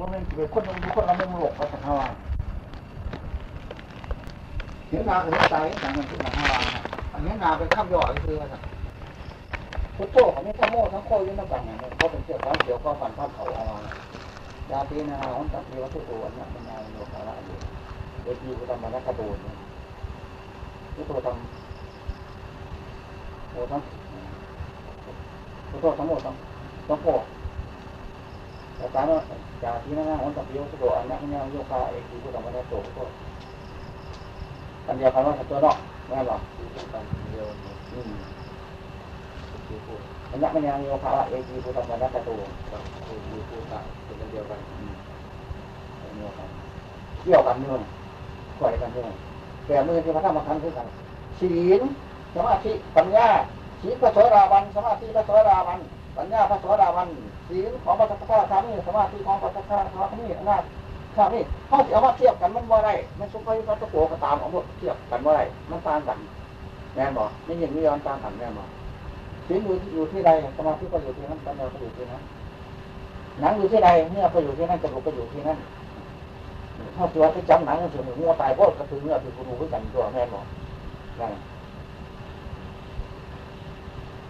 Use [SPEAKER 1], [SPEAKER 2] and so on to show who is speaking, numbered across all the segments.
[SPEAKER 1] ว่ามันเป็นคนทุกคนเราไม่มโลกเราสังหารเห็นนาเห็นใจอย่างนั้นคือสังหารอันนี้นาเป็นข้ามย่อคือพุทโธเขาไม่ทั้งโม่ทั้งโคยุ่งทั้งกันเนี่ยเขาเป็นเกี่ยวกับเกี่ยวกับฟันข้ามเขาเอามายาตีนาของตัดเทวทุตัวเนี่ยมันนายโลกาละอยู่โดยที่พุทธมรรคโดนเนี่ยพุทโธทำโอ้ทั้งพุทโธทั้งหมดทั้งทั้งโค แต่การย์ว่าจากที่นั่งของตัดเทวทุตัวอันนั้นเนี่ยโยคะเอกีพุทธมรรคโดนก็อันเดียวกันว่าตัวเนาะไม่หรอกเดียวอืมอันนั้นมันยังโยคะเอกีพุทธมรรคโดนคือพุทธะเป็นเดียวกันเดียวกันเกี่ยวกันด้วยก่อยกันด้วยแต่มือที่พระธรรมขันธ์คือกันศีลสมาธิปัญญาศีลพระโสดาบันสมาธิพระโสดาบันปัญญาพระโสดาบัน ศีลของพระสัพพะธรรมนี่สมาธิของพระสัพพะธรรมนี่อำนาจข้านี่เขาจะเอามาเทียบกันมันว่าไรมันสุภาพพระตโกก็ตามเอาหมดเทียบกันว่าไรมันต่างกันแม่บอกนี่ยังไม่ยอมต่างกันแม่บอกศีลอยู่อยู่ที่ใดสมาธิก็อยู่ที่นั้นปัญญาก็อยู่ที่นั้นหนังอยู่ที่ใดเนื้อก็อยู่ที่นั่นจมูกก็อยู่ที่นั่นถ้าตัวที่จำหนังก็ถือหัวตายเพราะกระตือเนื้อถือคุณรู้กันตัวแม่บอกได้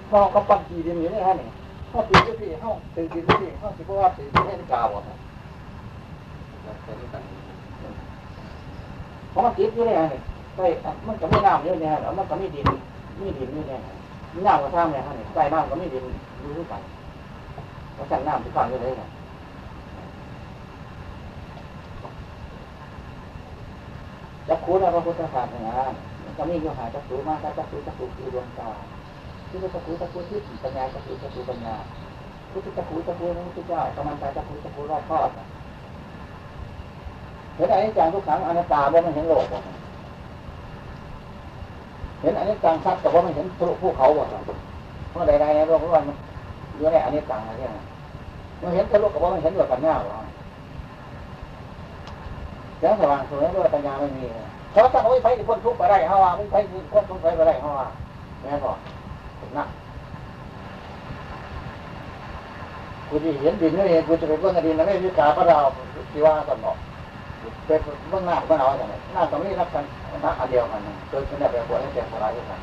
[SPEAKER 1] เขาก็ปั้นจีดินอยู่นี่ฮะนี่ เขาตีที่พี่เขาตีที่พี่เขาสิเพราะว่าตีที่ให้กาวอะเพราะมันติดอยู่นี่ฮะนี่ใช่มันก็ไม่น้ำอยู่เนี่ยแล้วมันก็ไม่ดินไม่ดินอยู่เนี่ยน้ำก็ท่าเนี่ยฮะนี่ใต้น้ำก็ไม่ดินรู้กันเพราะฉะนั้นน้ำที่ฟังอยู่เลยเนี่ยจักคูนะพระพุทธศาสนาก็มีโยหาจักคูมากจักคูจักคูคือดวงตา ที่จักคูจักคูที่ปัญญาจักคูจักคูปัญญาพุทธจักคูจักคูนั้นพุทธเจ้ากำลังใจจักคูจักคูรอบครอบเห็นอนิจจังทุกขังอนัตตาว่ามันเห็นโลกเห็นอนิจจังชัดแต่ว่ามันเห็นทะลุภูเขาบ่เพราะใดๆในโลกนี้มันอยู่ในอนิจจังอะไรเนี่ยมันเห็นทะลุกับว่ามันเห็นด้วยปัญญาหรอแสงสว่างสวยด้วยปัญญาไม่มีเพราะถ้าไม่ไปพ้นทุกข์ไปได้เฮาว่าไม่ไปพ้นทุกข์ไปได้เฮาว่าแม่บอก นะกูจะเห็นดินนี่เองกูจะไปเบื้องดินแล้วไม่วิกาพระดาวที่ว่าก่อนบอกเป็นเบื้องหน้าเบื้องหน้าอย่างไรหน้าตรงนี้รับกันหน้าอันเดียวกันโดยที่ได้แบบปวดให้แก่สลายด้วยกัน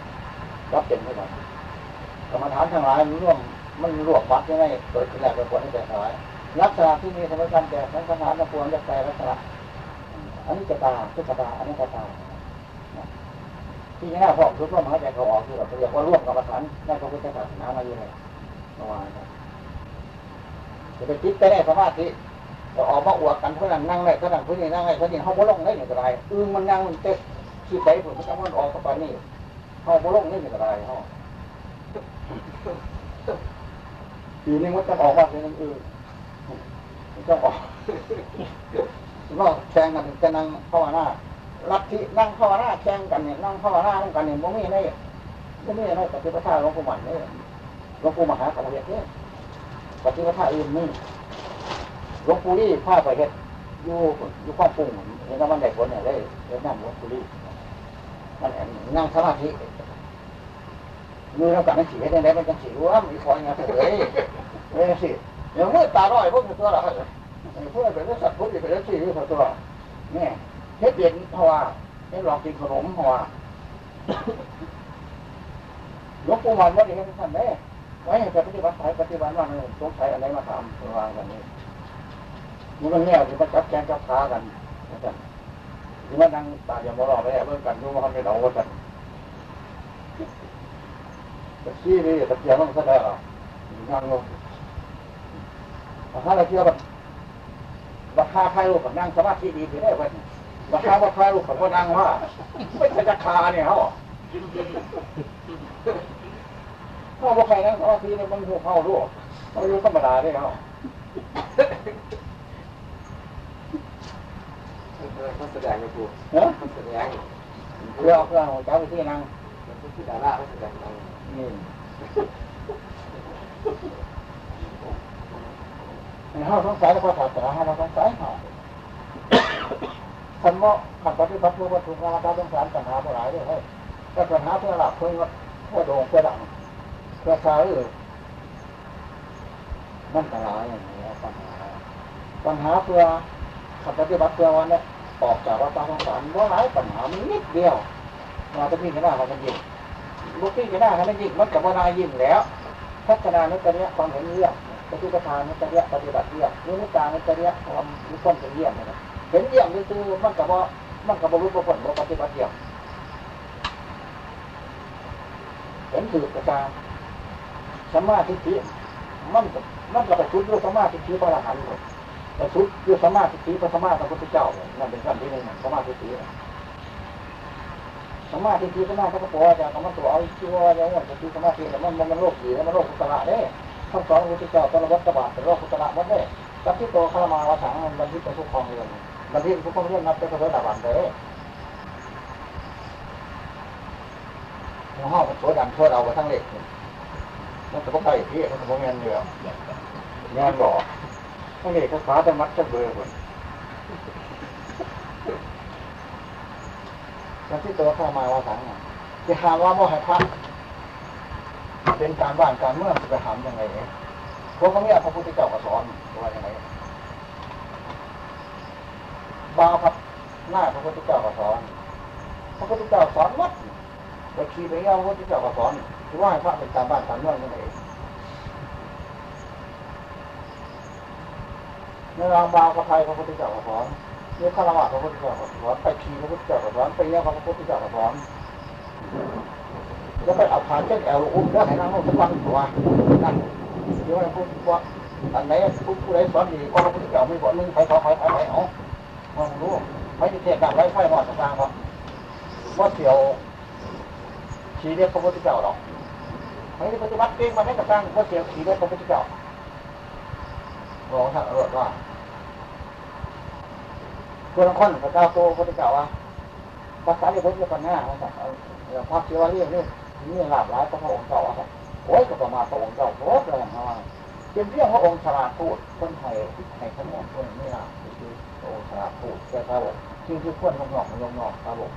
[SPEAKER 1] รับเป็นด้วยกันกรรมฐานทั้งหลายมันร่วมมันรวบวัดยังไงเกิดขึ้นแล้วแบบปวดให้แก่สลายลักษณะที่มีสมการแก่ทั้งขนาดทั้งปวงจะแก่ลักษณะอันนี้จะตาทุกตาอันนี้จะตา ที่นี่พ่อทุกร่วมหายใจเขาออกคือแบบเรียกว่าร่วมกรรมฐานในพระพุทธศาสนามาอยู่เลยเมื่อวานจะไปคิดไปได้สมาธิจะออกมาอวดกันเพื่อนนั่งได้เพื่อนเพื่อนนั่งได้เพื่อนเขาบ่ลงได้อย่างไรอึ้งมันนั่งมันเตะขี้ไปผมมันจะมันออกกับนี่เขาบ่ลงได้อย่างไรเขาปีนี้มันจะออกว่าเป็นอื่นมันจะออกก็แข่งกันจะนั่งภาวนา ลัทธินั่งภาวนาแข่งกันเนี่ยนั่งภาวนาต้องกันเนี่ยบ่มีในบ่มีในปฏิปทาหลวงปู่มันเนี่ยหลวงปู่มหาขณะเนี่ยปฏิปทาอื่นนี่หลวงปู่รี่พาไปเฮ็ดอยู่อยู่ข้องปุ่งเห็นว่ามันได้ผลเนี่ยได้ได้นั่งหลวงปู่รี่มันนั่งสมาธิมือเรากัดนั่งฉี่ให้ได้ไหมมันจะฉี่ว่ามีคอยงานเฉยไม่ใช่สิอย่างมือตาร้อยพวกตัวละเพื่อเป็นสัตว์พุทธเป็นสัตว์ที่รู้ตัวเนี่ย เฮ็ดเย็นเพราะว่าเฮ็ดลองกินขนมเพราะว่าหลวงปู่มันว่าอย่างท่านได้ไว้ให้ปฏิบัติสายปฏิบัติว่าสงสัยอะไรมาทำตัวแบบนี้มันก็แง่ที่มันจับแกงจับขากันนะจ๊ะหรือว่านั่งตาอย่างมรอไปเบิ่งกันดูว่าเขาไม่เดาว่ากันแต่ชี้นี่ตะเกียบมันก็ได้หรอนั่งลงถ้าเราเชื่อแบบราคาใครรู้กับนั่งสมาธิดีถือได้ไหม ราคาว่าใครรู้กับว่านั่งว่าไม่ใช่ราคาเนี่ยเขาเพราะว่าใครนั่งสมาธิเนี่ยมันหัวเข้าด้วยมันรู้ธรรมดาได้เขา
[SPEAKER 2] เขาแสดงกับครู
[SPEAKER 1] เนาะ
[SPEAKER 2] เขาแสดง
[SPEAKER 1] เพื่อเพื่อหัวเจ้าไปที่นั่ง
[SPEAKER 2] เขาคือดาราเขาแสดงเรา
[SPEAKER 1] นี่เขาสงสัยแล้วก็ถามแต่ละห้าเราสงสัยเขา คันว่าขันปฏิบัติเพื่อวัตถุงานการสงสารปัญหาเมื่อไรด้วยเฮ้แต่ปัญหาเพื่อหลับเพื่อเพื่อโด่งเพื่อดังเพื่อสาวเออมันตรายอย่างนี้ปัญหาปัญหาเพื่อขับปฏิบัติเพื่อวันนี้ออกจากวัฏสงสารว่าหลายปัญหามีนิดเดียวมาจะพี่กันหน้ามันยิ่งบุกพี่กันหน้ามันยิ่งมันกับว่านายยิ่งแล้วพัฒนานุตเรียความเห็นเยี่ยมปฏิปทานนุตเรียปฏิบัติเยี่ยมนิมิตานุตเรียความมีความเป็นเยี่ยมนะ เห็นเยี่ยมคือมันกับว่ามันกับบรรลุผลบ่ปฏิบัติเยี่ยมเห็นถือกระจาสมาธิทิมันมันก็ไปชุดด้วยสมาธิทิพระอรหันต์เลยไปชุดด้วยสมาธิทิพระสมาพระพุทธเจ้านั่นเป็นขั้นที่หนึ่งสมาธิทิสมาธิทิพระนาพระปอจะคำว่าตัวเอาชื่อว่าอย่างนั้นคือสมาธิแต่มันมันโลกผีแล้วมันโลกกุศลเนี่ยทั้งสองพุทธเจ้าตระวัตบาทเป็นโลกกุศลหมดเลยกับที่โตคารมาวสังมันบันทิเป็นทุกข์ของเรื่อง บันทิทุกข์ของเรื่องนับเป็นพระโสดาบันเลยห้องโสดันโทษเอาไปทั้งเล็กมันจะต้องไปที่มันจะต้องเงินเดียวงานบอกทั้งเล็กขาจะมัดจะเบื่อคนแล้วที่ตัวข้ามาว่าสังจะหาว่าโมหะพระเป็นการบ้านการเมืองจะไปหามยังไงเนี่ยพวกเขาไม่เอาพระพุทธเจ้าก็สอนว่าอยังไง บาครับหน้าพระพุทธเจ้าก็สอนพระพุทธเจ้าสอนวัดไปขี่ไปเอาพระพุทธเจ้าก็สอนคือว่าให้พระเป็นการบ้านการเมืองยังไงในรางบาวกระไทยพระพุทธเจ้าก็สอนเนื้อฆราวาสพระพุทธเจ้าก็สอนไปขี่พระพุทธเจ้าก็สอนไปเยี่ยมพระพุทธเจ้าก็สอนแล้วไปเอาผ่านเช่นแอลอุ้มแล้วให้นั่งนุ่งสักวันตัวนั่นเดี๋ยวให้พูดว่าอันไหนผู้ใดสอนดีก็พระพุทธเจ้าไม่บอกนึงใครเขาใครใครใครเอา มองรู้ไม่ได้เทียบกับไร้ไฟหมอดต่างๆครับว่าเสียวขี่เรียกพระพุทธเจ้าหรอกไม่ได้ปฏิบัติเองมาให้กับสร้างว่าเสียวขี่เรียกพระพุทธเจ้าบอกท่านเออว่าตัวละครพระเจ้าโตพระพุทธเจ้าว่าภาษาที่พุทธเจ้าปัญหาว่าเออพเสียวเรียกนี่นี่หลาบหลายพระองค์เจ้าว่าโอ้ยก็ประมาณพระองค์เจ้าโคตรเลยนะว่าเป็นเรื่องพระองค์ฉลาดพูดคนไทยไทยทั้งหมดคนนี่นะ ระองค์ฉลาดพูดแก่ครับผมจริงคือคนลงนอกลงนอกครับผม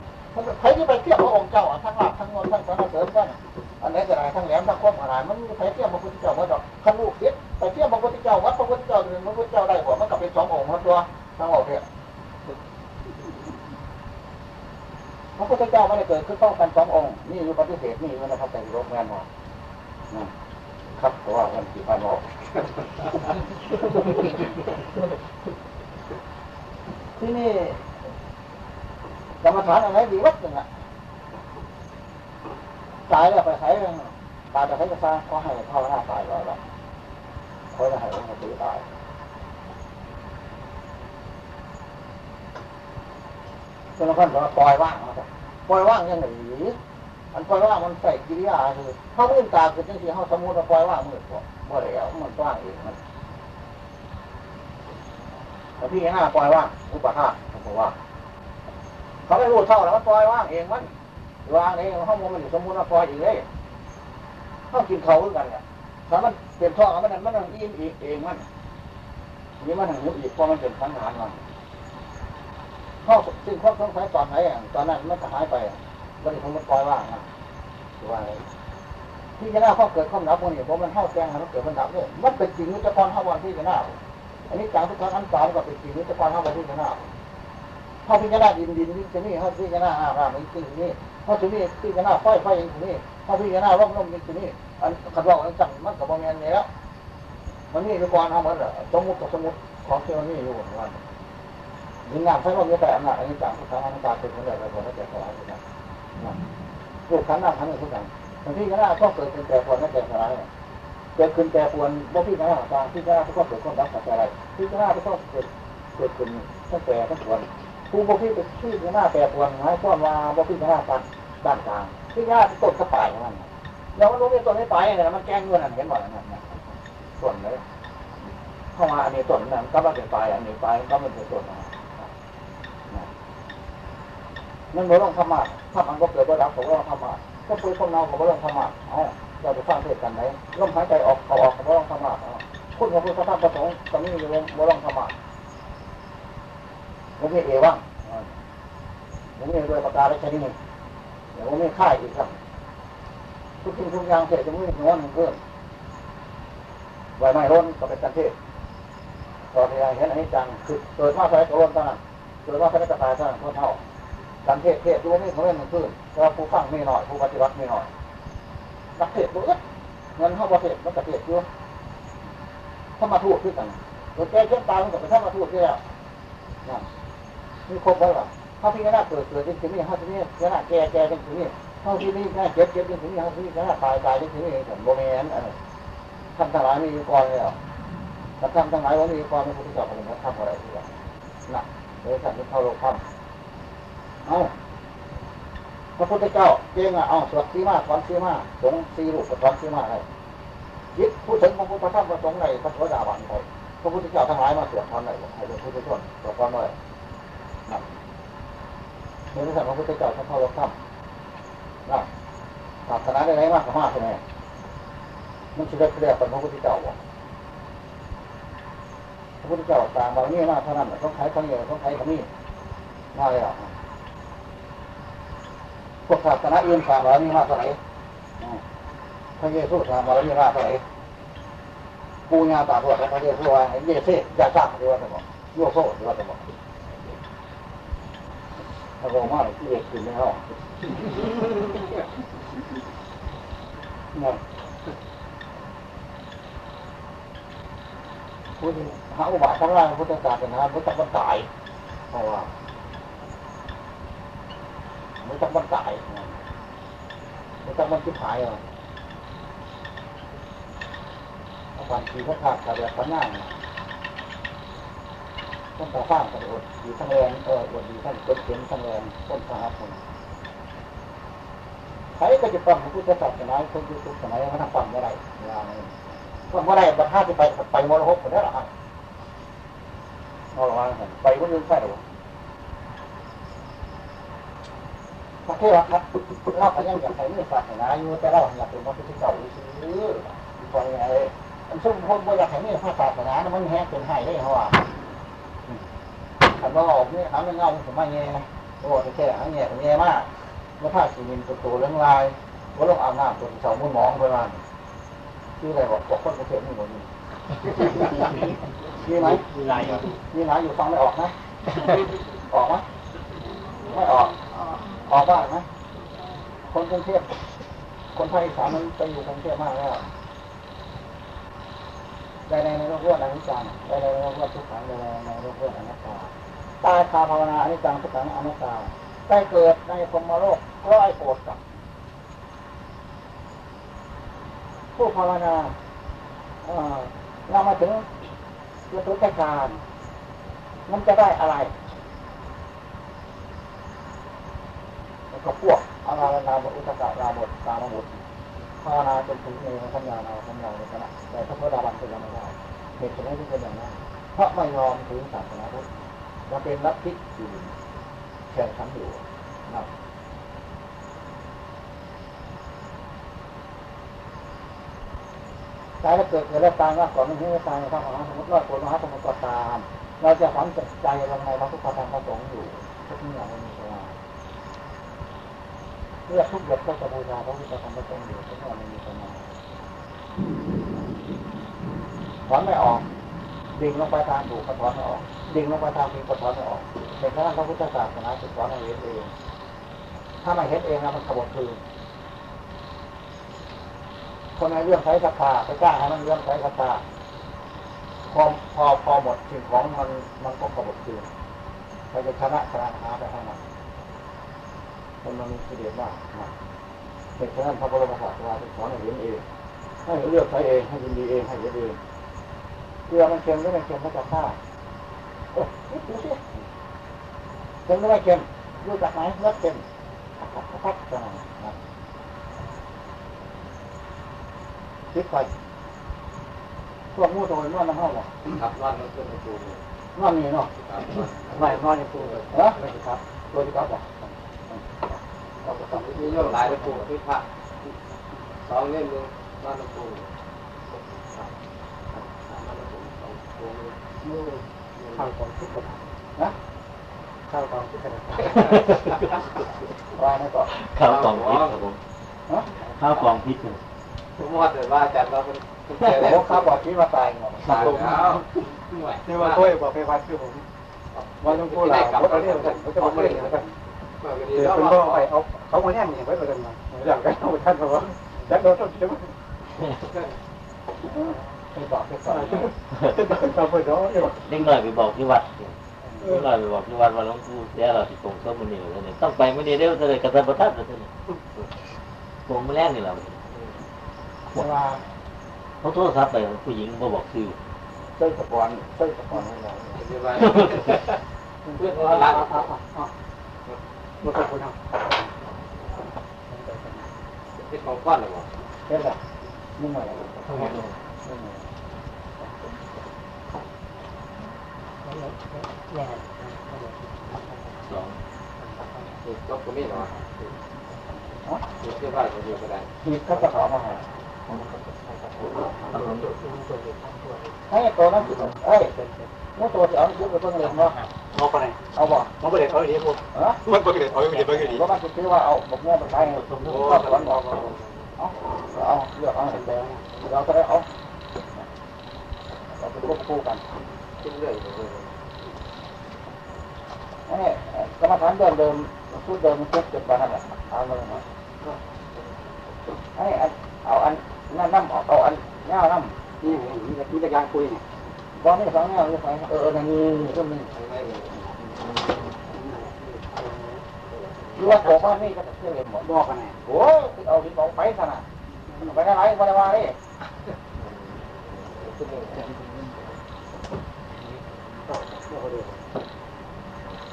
[SPEAKER 1] ใครที่ไปเที่ยวพระองค์เจ้าทั้งหลักทั้งนอนทั้งสรรเสริญกันอันไหนก็ได้ทั้งแหลมทั้งคมอะไรมันมีใครเที่ยวพระพุทธเจ้าว่าดอกขันลูกเด็ดไปเที่ยวพระพุทธเจ้าวัดพระพุทธเจ้าหนึ่งพระพุทธเจ้าได้ผมมันก็เป็นสององค์ตัวทั้งหมดเนี่ยพระพุทธเจ้าไม่ได้เกิดขึ้นต้องกันสององค์นี่อยู่ปฏิเสธนี่อยู่นะครับแต่โรคงานหมอครับเพราะว่ามันกี่พันหมอ ที่นี่กรรมฐานอะไรดีวัดหนึ่งอะตายแล้วไปใช้ตายไปใช้กระซ่าก็ให้เข้าหน้าตายแล้วเขาจะให้องค์ตีตายตัวละครบอกว่าปล่อยว่างมาปล่อยว่างยังไงอันปล่อยว่างมันใส่กิริยาคือเขาเมื่อตาเกิดจังที่เขาสมมติว่าปล่อยว่างมืดกว่าเมื่อแล้วมันว่างเองมัน แต่พี่ห้าปล่อยว่างอุปห้าเขาว่า เขาไม่รู้เท่าแล้วมันปล่อยว่างเองมันวางเองเขาโมมันอยู่สมมติว่าปล่อยอีกเลยเขากินเขาด้วยกันเนี่ยถ้ามันเปลี่ยนท่อมันมันมันอิ่มอีกเองมันนี่มันหังมุดอีกเพราะมันเป็นทั้งหานมันเขาสิ่งเขาต้องใช้ตอนไหนอะตอนนั้นมันจะหายไปบริษัทมันปล่อยว่างนะว่าที่จะน่าเขาเกิดข้อมนับมันเนี่ยเพราะมันเข้าแจ้งมันเกิดมันดับเนี่ยมันเป็นจริงนิจกรเข้าวันที่จะน่า อันนี้จังทุกครั้งอันสามก็เป็นจริงนิจกรเข้าวันที่จะน่าเข้าพิจารณาดินดินนี่จะนี่เข้าพิจารณาอารามันจริงนี่เข้าที่นี่พิจารณาไฟไฟอย่างนี้เข้าพิจารณาร่มร่มอย่างนี้อันขัดว่าอันจังมันกับโมเมนต์นี้แล้วมันนี่ทุกคนเอาเหมือนสมมติกับสมมติของที่มันนี่อยู่หมดวันยินงานใช้ร่มเยอะแต่อันนั้นอันนี้จังทุกครั้งอันตาเป็นคนเดียวเลยคนละเจ็ดคนละคนะลูกขันหน้าขันหนึ่งทุกอย่างบางที่ก็น่าก็เกิดเป็นแต่ปวนไม่แต่สลาย เกิดขึ้นแต่ปวนบ่พี่น่าตาพี่ก็น่าก็เกิดคนรักแต่อะไรพี่ก็น่าก็เกิดเกิดขึ้นตั้งแต่ตั้งปวนผู้บ่พี่เป็นชื่อก็น่าแต่ปวนหมายความว่าบ่พี่ก็น่าตัดด้านกลางพี่ก็น่าต้นกระต่ายมันแล้วมันรู้ว่าต้นไม่ไปเนี่ยมันแกล้งเงินเห็นหมดนั่นนะส่วนเลยเข้ามาอันนี้ต้นนั้นก็มาเป็นปลายอันนี้ปลายก็มันเป็นต้นนะนั่นบ่ต้องธรรมะถ้ามันก็เกิดบ่ารับผมก็ต้องธรรมะถ้าคุยคนเราก็ต้องธรรมะเอา เราจะสร้างเทศกันไหนลมหายใจออกเอาออกบ่ต้องธรรมะคุณพระพุทธธรรมประสงค์ตอนนี้อยู่บ่ต้องธรรมะผมมีเอวังผมมีด้วยประกาศและชนิดเดี๋ยวผมมีค่ายอีกครับทุกสิ่งทุกอย่างเสร็จจะมีหัวหนึ่งเพิ่มไว้ไม่ร้นก็เป็นการเทศตอนที่เห็นอันนี้จังคือเกิดมาใส่ตัวรนตอนนั้นเกิดมาใส่กระตายตอนนั้นเท่าการเทศเทศดูนี่เขาเล่นมันขึ้นแต่ว่ผู้ฟังไม่หน่อยผู้ปฏิบัติไม่หน่อย นักเทศรู้เงินเข้าประเทศมันกระเทศอยู่ถ้ามาทูดขึ้นกันตัวแก้เช่นตามันกับไปถ้ามาทูดที่แล้วนั่นมีครบแล้วหรอถ้าที่นี่เกิดเกิดจริงๆนี่ถ้าที่นี่นี่แก่แก่จริงๆนี่เท่าที่นี่น่าเจ็บเจ็บจริงๆนี่เท่าที่นี่น่าตายตายจริงๆนี่ผมโมเมนต์อะไรทำทั้งหลายมีอยู่ก่อนเลยอะทำทั้งหลายว่ามีก่อนเป็นพุทธเจ้าของผมทำอะไรที่ละน่ะเลยสั่งให้เข้าโลกธรรมเอาพ ระพุทธเจ้าเก่งอะเอาสวดสีมาสอนสีมาสงสีลูกสอนสีมาอะไรยึดพูดถึงพระพุทธธรรมประสงค์ในพระโสดาบันไปพระพุทธเจ้าทั้งหลายมาสวดทำอะไรให้เป็นพุทธชนต่อความเลยนั่นเมื่อสั่งพระพุทธเจ้าเข้าโลกธรรมนั่นศาสนาได้ไหนมากกว่ามากใช่ไหมมันจะได้เรียกเป็นพระพุทธเจ้าบ่พระพุทธเจ้าต่างบางนี่มากเท่านั้นต้องใช้ทั้งเยอะต้องใช้ทั้งนี้มาเลยอะ วกศาสนาอื่นสามบางนี่มากเท่าไหร่พระเยซูสามบางนี่มากเท่าไหร่ปูญาตาบอดพระเยซูว่าเยเซ่ยาซาหรือว่าสมองโยโซ่หรือว่าสมองถ้าบอกว่าที่เอกขึ้นไม่ห้องนั่นพูดหาอุบาททั้งหลายพุทธศาสนาพุทธบันตายเพราะว่า พุทธบันตายพุทธบันทิพายอะวันทีพระธาตุกระเบียดพระนั่งต้นตาฟ้างกระโดดอยู่ทั้งแรงเอออดดีทั้งต้นเข็มทั้งแรงต้นสาหัสคนใครก็จะฟังพระพุทธศาสนาคนยุคสมัยมันทำฟังไม่ได้ฟังไม่ได้บัดห้าที่ไปไปมรหกคนนี้หรอครับเอาละไปวันนึงใช่หรือ พระเทวทัตเล่ากันยังอยากใช้เนื้อศาสนาอยู่แต่เราอยากเป็นพระพุทธเจ้าซื้อพอยังไงมันซุ่มคนบ่อยากให้เนื้อศาสนามันแห้งเป็นไห้ได้เขาว่าอันว่าออกนี่หาไม่เงาผมไม่เงี้ยโอ้แค่หาเงี้ยเงี้ยมากเมื่อถ้าสีนินตัวตัวเรื่องลายว่าลงอาบน้ำตัวสองมือหมองไปมาชื่ออะไรบอกบอกคนประเทศนี่หมดนี่มีไหม
[SPEAKER 3] มีลายอยู่
[SPEAKER 1] มีไหมอยู่ฟังไม่ออกนะ ออกไหมไม่ออก ออกบ้างไหมคนกรุงเทพคนภาคอีสานมันไปอยู่กรุงเทพมากแล้วได้ในในโลกเรื่อนิจจังได้ในโลกเรื่องทุกขังได้ในในโลกเรื่อนัตตาตายคาภาวนาอนิจจังทุกขังอนัตตาได้เกิดในพรมโลกร้อยโกรธกับผู้ภาวนาเอ่อเรามาถึงยตุตการมันจะได้อะไร แล้วก็พวกอารานาบอุตกะราบทตามบุตรภาวนาจนถึงเนรสัญญานาสัญญาในขณะแต่พระพุทธบันเป็นยังไม่ได้เหตุผลที่เป็นอย่างนั้นเพราะไม่ยอมถือศาสนาพุทธจะเป็นลัทธิอื่แข่งขันอยู่นะตายแล้วเกิดเกิดแล้วตายว่าก่อนไม่ให้ตายพระมหาสมุทรรอดผลมหาสมุทรก็ตาม เราจะฝังใจลงในพระพุทธธรรมพระสงฆ์อยู่ทุกอย่างมันมี เวลาเพื่อทุกหยดก็จะบูชาพระพุทธธรรมพระสงฆ์อยู่ถึงวันมีประมาณถอนไม่ออกดิ่งลงไปทางถูกก็ถอนไม่ออกดิ่งลงไปทางผิดก็ถอนไม่ออกในขณะพระพุทธศาสนาจะสอนให้เห็นเอง ถ้าไม่เห็นเองนะมันขบวนคืนคนในเรื่องใช้ศรัทธาไปจ้าให้มันเรื่องใช้ศรัทธาพอพอพอหมดสิ่งของมันมันก็ขบวนคืนไปจะชนะชนะหาไปให้มัน คนมันมีกิเลสมากนะเหตุฉะนั้นพระบรมศาสดาสอนให้เห็นเองให้เลือกใช้เองให้ยินดีเองให้เห็นเองเกลือมันเค็มหรือไม่เค็มมันจะฆ่าเออนี่ดูสิเค็มหรือไม่เค็มรู้จักไหมเลือกเค็มพักพักพักพักนะคิดไปพวกมู้โดยนวดน้ำเห้าหรอ
[SPEAKER 2] ครับนอนมันขึ้นในปูน
[SPEAKER 1] นวดนี่เนาะ
[SPEAKER 2] ครับ
[SPEAKER 1] ไม่นอนในปูเลยเออไม่ใช่ครับโดยที่ครับบอกเราก็ต้อง
[SPEAKER 2] มีโยมหลายในปูที่พระสองเล่มหนึ่งนอนในปูนนอนในปูสองปูน
[SPEAKER 1] ข้าวของคิดกันนะข้าวของคิดกันว่าไม่ก่อน
[SPEAKER 3] ข้าวกองพิษครับผมข้าวกองพิษครับ
[SPEAKER 2] ผมว่าแต่ว่าอาจารย์ว่าเป็นเจอแล้ว
[SPEAKER 1] โอ้ข้าบอกที่ว่าตายหมด
[SPEAKER 2] ตายแล้ว
[SPEAKER 4] นี่ว่าถ้วยบอกไปวัดคือผมว่าต้องพูดหลายเขาเรียกว่าเขาจะบอกเรื่องอะไรกัน เดี๋ยวคุณก็ไปเอาเขามาแน่นอย่างไว้ประเด็นมาอย่างกันเอาท่านบอกว่าแล้วเราต้องเชื่อ
[SPEAKER 1] ไปบอกไปสอน
[SPEAKER 4] เด็
[SPEAKER 5] กหน้อยไปบอกที่วัดเด็กน้อยไปบอกที่วัดว่าหลวงปู่เสียเราที่ตรงส้มมันเหนี่เลยเนี่ยต้องไปไม่ได้เร็วเลยกระสันประทัดเลยเนี่ยตรงมาแรกนี่เรา
[SPEAKER 1] เวลา
[SPEAKER 5] เขาโทรศัพท์ไปผู้หญิงมาบอกชื่อ
[SPEAKER 1] เส้นสปอนเส้นสปอนอะไร
[SPEAKER 2] เพื่อน
[SPEAKER 1] อ่า
[SPEAKER 2] รัก
[SPEAKER 1] อ่า อ่าอ่า
[SPEAKER 4] มาขอบคุณครับ
[SPEAKER 2] เป็นของก้อนหรอ
[SPEAKER 1] เส้นอะไรนี่หน่อย
[SPEAKER 5] สอง
[SPEAKER 2] จบก็ม่หรออยู่ที่บ้านคนเดียวก็ได้
[SPEAKER 1] ขีดก็จะขอมาหาให้ตัวนั้นเอ้ย เมื่อตัวที่เอายุบไปเพิ่งเรียนเนาะ
[SPEAKER 4] มองไปไหน
[SPEAKER 1] เอาบ่
[SPEAKER 4] มองไปไหนเขาดีผม
[SPEAKER 1] เออ
[SPEAKER 4] มันไปไหนเขาดีไปดี
[SPEAKER 1] เพราะมันคิดว่าเอาบกม่วงไปใช้สมมติว่าสวนบอกเอาเอาเลือกเอาเห็นแดงเราก็ได้เอาเราไปควบคู่กัน
[SPEAKER 2] ขึ้นเรื่อย
[SPEAKER 1] นี่กรรมฐานเดิมเดิมพูดเดิมมันเจ็บเจ็บไปนั่นแหละเอาเลยมาไอ้เอาอันนั่นน้ำเอาอันเงาน้ำ
[SPEAKER 4] นี่มีแต่มีแต่ยางคุยเนี่ย
[SPEAKER 1] บอลนี่สองเงาอยู่ไฟเออนั่นนี่ก็มีว่าตัวบ้านนี่ก็จะเชื่อเรียน
[SPEAKER 4] บอกกันไหน
[SPEAKER 1] โอ้ยเอาดินเอาไปขนาดไปได้ไรไปได้มา
[SPEAKER 2] เรื่อย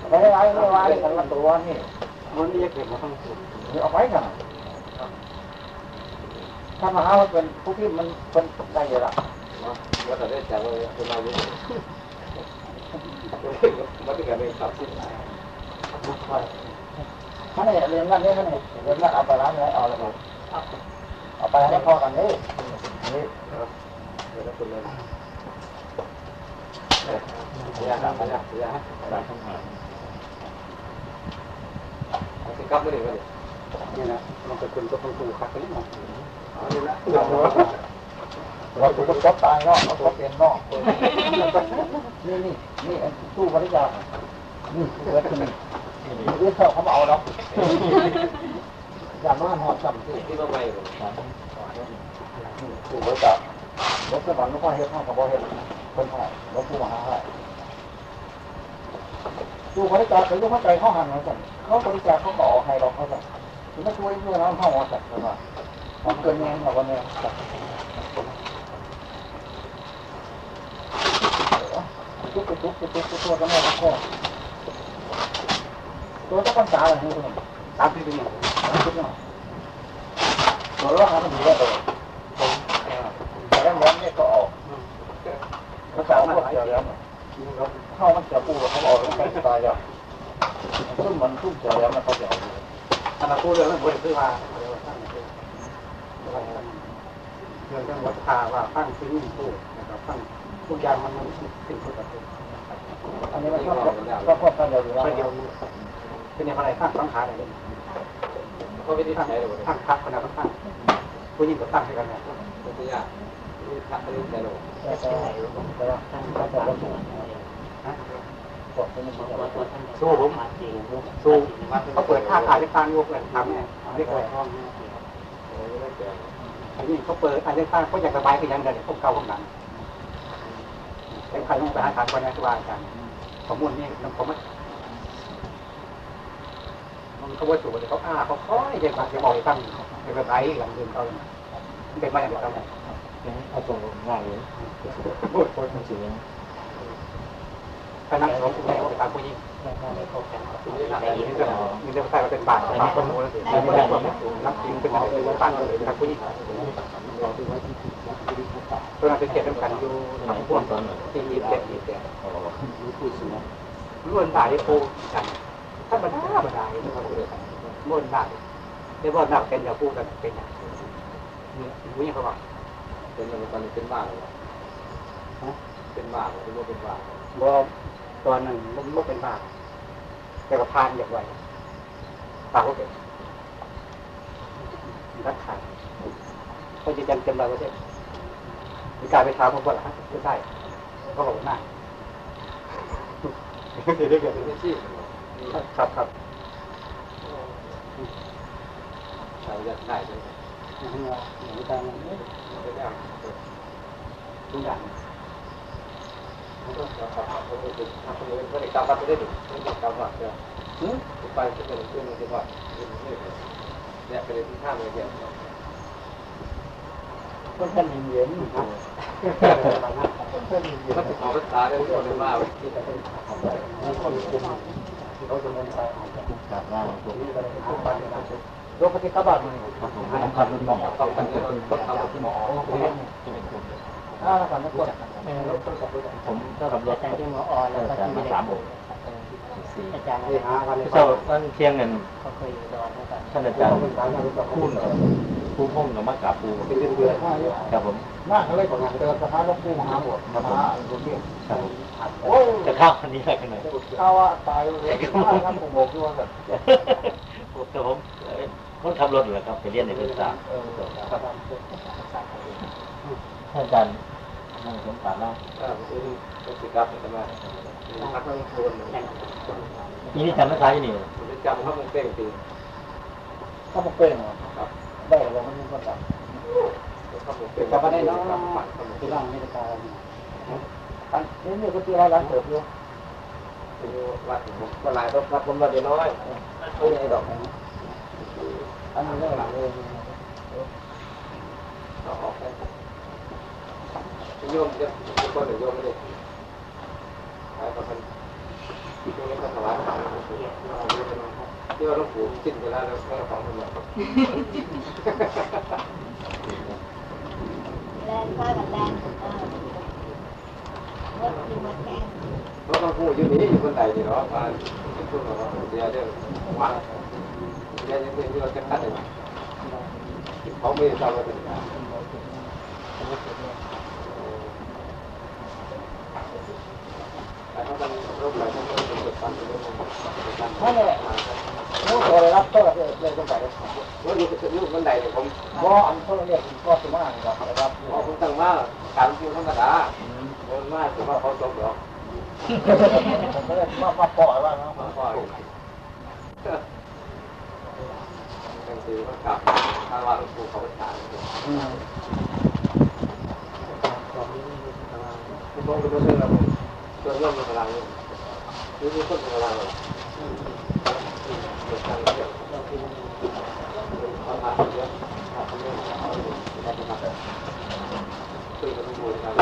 [SPEAKER 1] ไปได้ไรไม่ว่าดิกันละตัวนี่
[SPEAKER 4] มันนี่จะเกิดมาทั้งสุด
[SPEAKER 1] เอาไปขนาดถ้ามาหาว่าเป็นผู้ที่มันเป็นได้ยอะละ
[SPEAKER 2] ว่าแต่ได้จากว่าคนเราเยอะมันเป็นการเป็นขับสิ้น
[SPEAKER 1] มันเนี่ยเรียนนั่นนี่มันเนี่ยเรียนนั่นเอาไปร้านไหนเอาเลยเอาไปให้พอกันนี่นี่
[SPEAKER 2] เดี๋ยวคุณเลยเสียครับเสียเสีย
[SPEAKER 5] สามข้างหา
[SPEAKER 2] สิกลับไม่ได้ก็เลย
[SPEAKER 4] นี่นะมันเกิดขึ้นก็ต้องถูกขัดกันนิดหน่อย
[SPEAKER 2] เอานี่ละ
[SPEAKER 1] เราถูกคนตายนาะเขาเขาเป็นนาะนี่นี่นี่ตู้บริจาคนี่เกิดขึ้นนี่เรื่องเขาเขาเอาเนาะอย่ามาหอดจำสิ
[SPEAKER 2] ที่มาใหม่
[SPEAKER 5] สาม
[SPEAKER 1] ตู้บริจาครถสมบัติไม่ค่อยเฮ็ดข้างกับบ่เฮ็ดคนหายรถผู้มาหาให้ตู้บริจาคเขาต้องเข้าใจเขาหันมาสั่นเขาบริจาคเขาก็ออกให้เราเขาสั่นถึงไม่ช่วยเพื่อนน้ำเข้ามาสั่นเลยว่าของเกินเงินเราวันนี้สั่ นทุกทุกทุกทุกทุกตัวกันแม่ทุกคนตัวต้องปัญญาอะไรนี่คุณ
[SPEAKER 4] ตามที่เป็นอย่าง
[SPEAKER 1] ทุกเนาะตัวเราหามันดีแล้วตัวแต่แล้วแล้วเนี่ยก็ออกภาษาพวกเดียวแล้วเข้ามันจะปูเขาออกแล้วมันตายแล้วซึ่งมันทุ่มเสียแล้วมันเขาจะออก
[SPEAKER 4] ถ้าเราพูดเรื่องนั้นบริสุทธิ์ว่าเรื่องเรื่องวัฒนาว่าตั้งที่นี่พูดนะครับตั้ง ทุกอย่างมันมันสิ่งปกติ
[SPEAKER 1] อันนี้มันชอบชอบพวกกันเดียวอยู่แล้ว
[SPEAKER 4] ก็เดียวเป็นอย่างไรตั้งสังขารอะไร
[SPEAKER 2] เขาไม่ได้
[SPEAKER 4] ตั้ง
[SPEAKER 2] ใช้เลย
[SPEAKER 4] ตั้งพักคนละตั้งผู้หญิงก็ตั้งให้กันเนี่ย
[SPEAKER 2] มันจะยากนี่พระไม่ได้ใช้เลย
[SPEAKER 1] แต่แต่แต่ว่าท่านเขาจะว่าสูงกดเป็นมันจะว่า
[SPEAKER 4] สู้ผมสู้เขาเปิดท่าขายได้ตังยกเลยทำเนี่ยไม่เคย
[SPEAKER 2] โอ้ยไม่แก่
[SPEAKER 4] ทีนี้เขาเปิดอาจจะตั้งเขาอยากระบายคือยังเดินพวกเก่าพวกหลัง เป็นใครต้องไปหาทางคนนี้สบายกันข้อมูลนี่มันเขาไม่มันเขาว่าสูงเขาอ้าเขาค่อยเด็กมาจะบอกตั้งเป็นแบบไรหลังเดินเขาเป็นมาอย่างไรเขา
[SPEAKER 5] เอาตรงง่ายเลย
[SPEAKER 4] พูดคน
[SPEAKER 5] มันสิเนี่ย
[SPEAKER 4] คณะของคุณแม่เขาไปตามผู้หญิง
[SPEAKER 2] นี่หนัก
[SPEAKER 4] มีเรื่องมีเรื่องใส่มาเป็นบาทบาทคนโน้นสิไม่ได้นับจริงเป็นอะไรเป็นบาทเลยทางผู้หญิง ตัวนั้นเป็นเกียรติกันอยู่
[SPEAKER 5] ไหน
[SPEAKER 4] ทางพ
[SPEAKER 5] วก
[SPEAKER 4] ก
[SPEAKER 5] ตอนไหน
[SPEAKER 4] ที่ยี่สิบเจ็ดยี่สิบแด
[SPEAKER 5] เอาบอกรู้พูดสินะ
[SPEAKER 4] ล้วนบาทที่โพกันธรรมดาธรรมดาที่เขาเรียกกันล้วนบาทเรียกว่าหนักเป็นอย่าพูดกันเป็นอย่างนี้ผู้หญิงเขาบอก
[SPEAKER 2] เป็นมันตอนนี้เป็นบ้าเลยเป็นบ้าเป็นโรคเป็นบ้า
[SPEAKER 4] ว่าตอนนึ่งมันไม่เป็นบ้าแต่ก็พานอย่างไรตาเขาเป็นรักขาเขาจะจำจำเราไว้ใช่
[SPEAKER 3] มีการไปถามผมว่าฮะไม่ใช่ก็บอกหน้าเดี๋ยวเดี๋ยวเดี๋ยว
[SPEAKER 2] เป็นชีพ
[SPEAKER 3] ครับครับ
[SPEAKER 2] เราอยากได้เลย
[SPEAKER 3] มีการ
[SPEAKER 2] ไม่ได้
[SPEAKER 3] ทุกอย่าง
[SPEAKER 2] เราขับเขาไม่ถึงทำคนอื่นก็ได้กำลังไปได้ถึงไม่ได้กำลังเดียวไปจะเป็นเพื่อนมันจะว่าเนี่ยไปเลยที่ข้ามเลยเดีย ว
[SPEAKER 1] คนท่านเย็นๆครับคนท่านเย็น
[SPEAKER 2] มันจะขอภาษาได้คนเลยว่าที่จะเป็น
[SPEAKER 1] ๆคนคุมเขาจะมันไปอา
[SPEAKER 5] กลับล่างผม
[SPEAKER 1] โรคปฏิกบาลมัน
[SPEAKER 5] ครับผมขับรถหมอ
[SPEAKER 2] ต้องกันเนี่ยต้องทำที่หมอ
[SPEAKER 1] ถ้าสามคน
[SPEAKER 5] ผมก็ขับรถ
[SPEAKER 6] อาจารย์ที่หมออแล้วก็
[SPEAKER 5] สาม
[SPEAKER 6] ที่
[SPEAKER 5] สามหก
[SPEAKER 6] อาจารย์
[SPEAKER 3] นี่หาวันนี้
[SPEAKER 5] ท่านเชียงเงิน
[SPEAKER 6] เขาเคยดอน
[SPEAKER 5] ท่านอาจารย์คูน กับผู้พงกับมะกาปู
[SPEAKER 3] เป็นเดือนเดือน
[SPEAKER 5] ครับผม
[SPEAKER 1] มากเลยของเจอสถานหลวงปู่มหาบวชมหาหลวงพี่
[SPEAKER 5] ครับผม
[SPEAKER 1] โอ้
[SPEAKER 5] จะข้าวอันนี้แหละกันหน่อย
[SPEAKER 1] เอาว่าตายเลยครับผมบอกด้วยแบบ
[SPEAKER 5] ครับผมคนขับรถอยู่แล้วครับไปเรียนในภาษาท่านอาจารย์นั่งสมปาล่า
[SPEAKER 2] เออเป็นเป็นสิกับเป็นมาพักทั้งโซน
[SPEAKER 5] นี่นี่จำภาษาที่นี่
[SPEAKER 2] เป็นจำเขาเป็นเป้งตี
[SPEAKER 1] ถ้ามันเป็น ได้เราไมันก็ตัด
[SPEAKER 2] เขาเป็นกับได้เนาะฝันเขา
[SPEAKER 3] ที่ร่างไม่ได้การ
[SPEAKER 1] อันนี้เนี่ยก็ตีเราล้างเติบอยู่
[SPEAKER 2] วัดก็หลายรถวัดผมมาเดียวน้อยไม่ใช่ดอก
[SPEAKER 1] อันนี้เรื่องหลังเลย
[SPEAKER 2] เราออกได้โยมจะคนหรือโยมไม่ได้หลายคนช่วงนี้ก็ถวาย ที่ว่าหลวงปู่สิ้นไปแล้วแล้วก็ของมันหมด
[SPEAKER 7] แรงข้ากับแรงเออรถอยู่บนแกง
[SPEAKER 2] เพราะหลวงปู่อยู่นี่อยู่คนใดนี่เนาะมาพูดว่าเดี๋ยวเดี๋ยวว่าเดี๋ยวจะที่เราจะคัดเลยเขาไม่ทำอะไรเป็นการแต่เขาทำรูปแบบเขาเป็จุดตั้งเป็นรูปเป็นตั้ง
[SPEAKER 1] นั่นแหละนู้น ตัวรับตัวเลยเลยต้องไป
[SPEAKER 2] ว่าอยู่เป็นรูปบันไดเนี่ยผม
[SPEAKER 1] บ่อันเขาเรียกก็สมาครับครับ
[SPEAKER 2] พอผมตั้งมาการคิวธรรมดาเดินมากถือว่าเขาจบหรอก
[SPEAKER 1] ผมก็เลยมามาปล่อยว่าเนาะ
[SPEAKER 2] มาพ่อตั้งคือว่ากับถ้าว่าหลวงปู่เขาไปถาม
[SPEAKER 1] อืม
[SPEAKER 2] คุณต้องเป็นเรื่องอะไรจนเริ่มมีพลังนี่มีคนมีพลังเหรอ ลยเกิดการเยอะความรักเยอะความเยอะเอาอยู่ในที่นั้นคุยกันไม่รู้กัน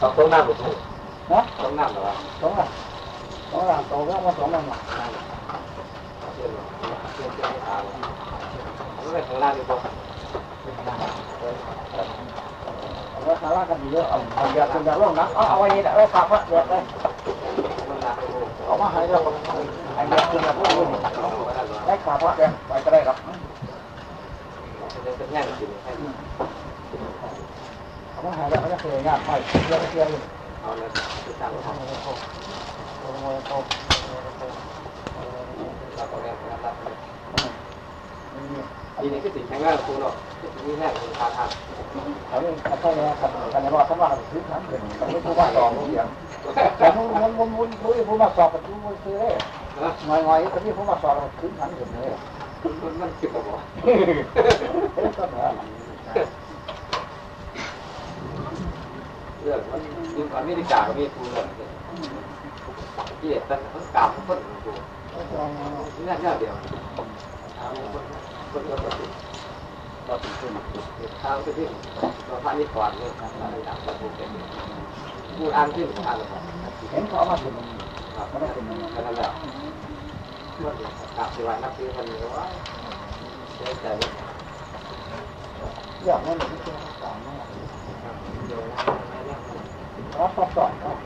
[SPEAKER 2] สองต้องน้ำหรือไม่
[SPEAKER 1] นะ
[SPEAKER 2] ต้องน้ำหรอวะ
[SPEAKER 1] สองหลังสองหลังโตก็มาสองหลังหลัง
[SPEAKER 2] เชื่อมเชื่อมเชื่อมตาผมไม่ข้างล่างดีกว่า
[SPEAKER 1] แล้วสาระกันเยอะเอาอยากเป็นแบบร่องนะเอาเอาไว้นี่แหละไว้ฝากพระเดือดเลย
[SPEAKER 2] มัน หนักไปหมด
[SPEAKER 1] เอามาให้เราไอ้เด็กคือแบบร่องนี่
[SPEAKER 2] ต้องหัวได้หรอ
[SPEAKER 1] ได้ฝากพระแกไปก็ได้ครับ
[SPEAKER 2] เป็นแง่จริงให้
[SPEAKER 1] เอามาให้แล้วเขาจะเคยงานไปเยอะเยอะอยู่
[SPEAKER 2] เอาเลยที่ตั้งทำแล้วก็แรงรับรับทีนี้ก็สิ่งแข็งแรงคุณหรอกมีแรงคุณทาทาง
[SPEAKER 1] เขาเนี่ยเขาใช่เนี่ยครับกันในว่าสมัครซื้อทั้งเดือนเขาไม่ผู้มาสอรู้อย่าง แต่มุนมุนมุนมุนมุนผู้มาสอบกับผู้ซื้อเลย
[SPEAKER 2] นะ
[SPEAKER 1] งอยงอยก็มีผู้มาสอบซื้อทั้งเดือนเลย
[SPEAKER 2] มันมันคิดหรอ
[SPEAKER 1] เอ๊ะก็เหมือน
[SPEAKER 2] เรื่องมันยิ่งอเมริกาก็มีคุณเลยที่เด็ดตั้งทั้งกรรมคนกูนี่น่าเดียวคนเดียวก็ติดเราติดขึ้นทางไปที่เราพานี่ก่อนเนี่ยอะไรอยางเราพูดกัน ดอ่านขึ้นอ่านแล้ว
[SPEAKER 1] เห็นเขาเอามาถึง
[SPEAKER 2] ครับ
[SPEAKER 1] มันได้เป็น
[SPEAKER 2] แค่นั้นแหละกราบสิวันนับถือมันเลยว่าเสียใจ
[SPEAKER 1] อย่างนั้นไม่ใช่สามารถรับสอบสอบครับ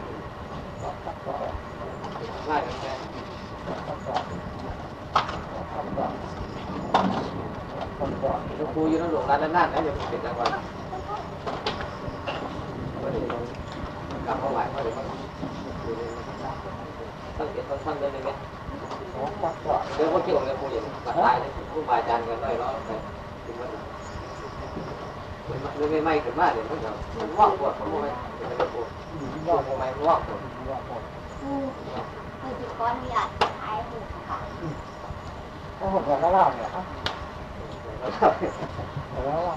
[SPEAKER 2] ง่ายแค่ครูอยู่ในหลวงร้านนั่นนะอย่าไปเป็นจังหวัด กลับเข้าไหวเขาเดี๋ยวตั้งเก็บตั้งตั้งเลยเนี่ยเดี๋ยวคนที่ผมเนี่ยครูอย่างตัดตายเลยครูบาอาจารย์กันได้แล้วแต่ถึงวันเรื่องไม่ขึ้นมาเดี๋ยวมันจะมันว่างปวดมันไม่ไม่ปวดว่างปวดไม่ว่างปวด
[SPEAKER 7] ผู้ผู้ที่ขออนุญาตขายหูค่ะ
[SPEAKER 1] โอ้โหแล้วเล่าเนี่ยแล้วเล่า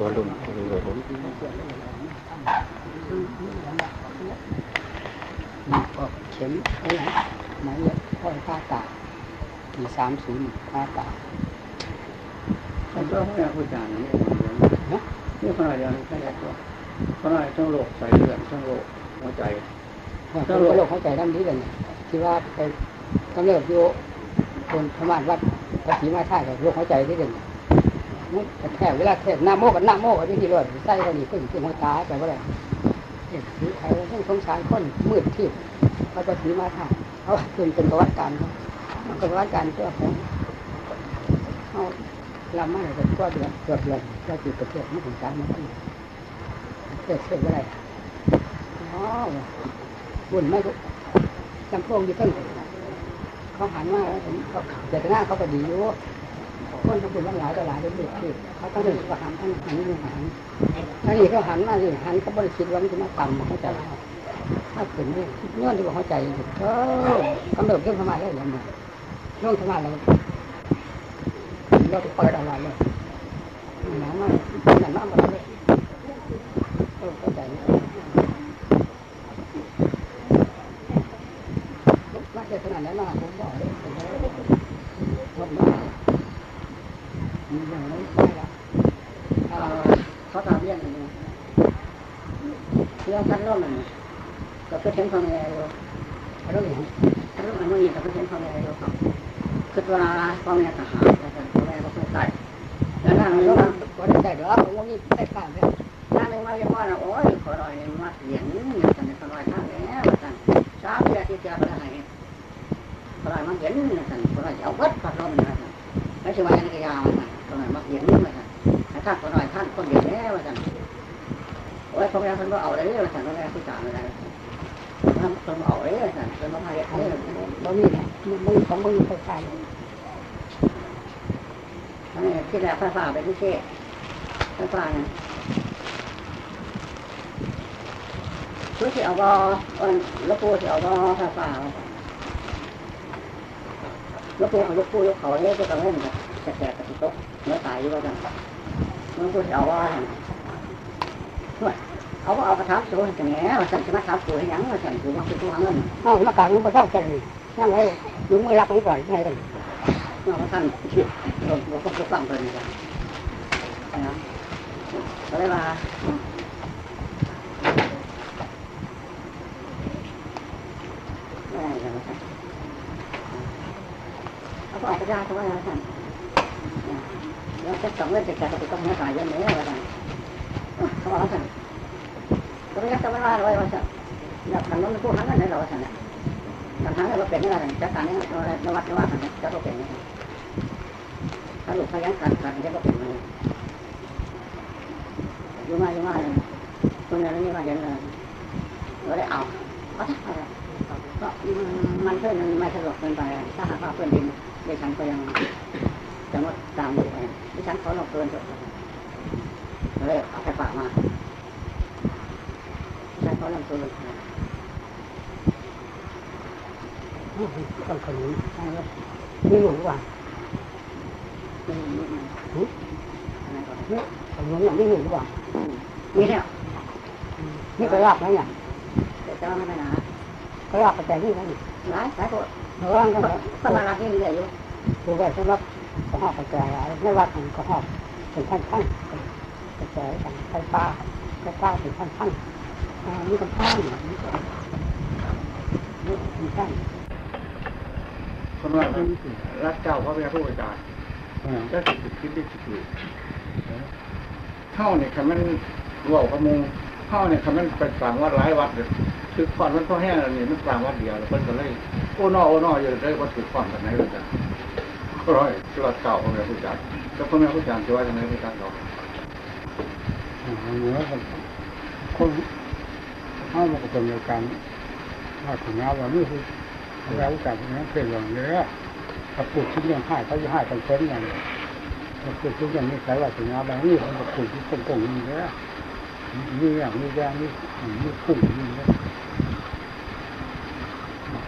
[SPEAKER 5] บอลลุ่มบอลลุ่ม
[SPEAKER 6] ก็เข็มอะไรหมายเลขพ่อยผ้าตามีสามศูนย์ผ้าตา
[SPEAKER 3] ผมก็ไม่อยากพูดจานี้นี่คนอะไรเดียวนี่แค่ตัวคนอะไรทั้งโลกใส่เลือดทั้งโลกหัวใจ
[SPEAKER 6] ว่าเป็นโรคเข้าใจด้านนี้เลยที่ว่าไปกำเนิดอยู่คนพม่าวัดพระศรีมาท่ากับโรคเข้าใจที่เด่นนี่แค่เวลาเทศหน้าโมกับหน้าโมกับที่รถใส่กันนี่ขึ้นขึ้นหัวตาไปว่าอะไรเด็กสีไทยทั้งสงสารคนมืดที่พระศรีมาท่าเขาเป็นเป็นประวัติการเขา เป็นวัติการเพื่อของเขาลำมาเลยเป็นก็เดือนเกือบเดือนก็จีประเทศไม่ถึงสามนาทีเทศเสร็จเมื่อไรอ๋อบุญไม่รู้จำพวกอยู่ต้นเขาหันมาแล้วผมเขาเจตนาเขาก็ดีอยู่คนเขาบุญหลายต่อหลายเรื่อยๆที่เขาต้องเดินก็หันทั้งหันนี่หันถ้านี่เขาหันมาสิหันเขาบริสุทธิ์ว่ามันจะมาต่ำเขาใจถ้าถึงนี่ย้อนที่ว่าเข้าใจเออกำเนิดเรื่องธรรมะได้ยังไง เรื่องธรรมะเราเราเปิดอะไรเลยหนังมากหนังมากหมดเลยเข้าใจว่าจะขนาดนั้นนะผมบอกเลยผมว่ามีอย่างนี้ใช่ละเขาทำเรื่องนี้เรื่องชั้นร่มมันก็เป็นเช่นของแอร์เราเห็นชั้นร่มอันนี้ก็เป็นเช่นของแอร์เรา คิดว่าพ่อแม่ก็หาแต่พ่อแม่ก็ไม่ได้แล้วนั่งแล้วก็ก็ได้ได้อกผมว่ามีได้ข้าวแล้วนั่งลมาเรียกว่าโอ้ยขอหน่อยมัดเหรียญเงินกันในขอหน่อยข้างแล้วกันสามเดือนที่จะไปได้ขอหน่อยมัดเหรียญกันขอหน่อยเอาวัดขัดลมนะไม่ใช่ว่าอย่างกยาวนะขอหอยมัดเหรียญนะท่านขอหน่อยท่านคนเดียวแล้วกันโอ้ยพ่อแม่ท่านก็เอาได้แล้วท่านพ่อแม่ที่ามอะไร ทำคนเอาเอ้ยนั่นนมาให้เอ้ย
[SPEAKER 8] ม่มีมันบ่มีของบ่มีใครใส่
[SPEAKER 6] ที่แรกพระฝ่าเปที่เทศพระฝ่าน่ะผู้ที่เอบอลลูกปูที่เอบอลระฝ่าลูกปูเขาลูกปูลูกเขาเอ้ยก็ต้องเล่นกันแตกกับตุ๊กเนื้อตายอยู่ว่าจังแล้วปูที่เอบอหันด้ย เขาเอากระทำตัวจะแง่ว่าฉันจะมาทำตัวให้ยังว่าฉันคือว่าคือตัวเงินเอามาการมันก็ต้องกันยังไงยุงไม่รักไม่ปล่อยไงกันเราท่านเราเราต้องฟังตัวนี้กันนะก็เลยมาไม่ใช่ไหมเขาออกไปได้เขาว่าท่านแล้วจะสองเรื่องจะแก่ก็ต้องเนื้อตายยังไงว่าท่านเขาบอกท่าน ก็ไม่จะมาว่าไว้ว่าท่านอยากทำน้องพูดทั้งนั้นเลยว่าท่านทำทั้งเราเป็นอะไรจะการนี้เราวัดว่าท่านจะเราเป็นถ้าหลูกพยัญชนะขาดจะก็เป็นมันยุ่งมากยุ่งมากคนนั้นนี่มาเห็นเลยเราได้เอาเอาท่าก็มันเพื่อนมันไม่สะดวกเกินไปถ้าหากว่าเพื่อนดินดิฉันก็ยังจะมาตามอยู่ดิฉันขอหลอกเกินเถอะเลยเอาไปฝากมา ดิฉันขอหลอกเกินต้องขนุนไม่รู้ว่านี่ผมยังไม่เห็นหรือเปล่า
[SPEAKER 8] มีแล้ว
[SPEAKER 6] นี่ก็ยากไหมเนี่ย
[SPEAKER 8] แต่จะไม่ขนาด
[SPEAKER 6] ก็ยากแต่นี่นะนี่
[SPEAKER 8] หลายหลายคน
[SPEAKER 6] ระวังกันนะ
[SPEAKER 8] สมาธินี่เลยอยู่
[SPEAKER 6] ตัวแบบสำหรับกระหอบกระแจในวัดของกระหอบเป็นขั้นขั้นกระแจกันไฟฟ้าไฟฟ้าเป็นขั้นขั้ นอ่านี่กันขั้นนี่เป็นขั้น
[SPEAKER 1] คนว่ารักเจ้าพระเวทผู้อาจารย์ก็สิบคิดได้สิบเท่าเนี่ยคำนั้นว่าพระมงเท่าเนี่ยคำนั้นเป็นสามวัดหลายวัดเลยคือความมันพ่อแห้งนี่มันสามวัดเดียวแล้วเพิ่นก็เลยโอ้นอโอ้นออยู่ได้วัดถือความแบบไหนเลยจ้ะก็ร้อยที่วัดเก่าพระเวทผู้จารย์แล้วพระเวทผู้จารย์ที่ว่าจะไหนผู้อาจารย์หรอก
[SPEAKER 3] เหนือคนคนเข้ามาประจำในการมาถึงงาวันนี้คือเราจากนั้นเพื่อนหลงเนื้อกับปลูกชิ้นยังห้าเขาจะห้ากันเช่นอย่างกับปลูกชิ้นยังนี้ใช้ว่าถึงงานแบบนี้เขากับปลูกที่ตรงๆนี่เนื้อมีอย่างมีแดงมีมีพุ่งมีเนื้อ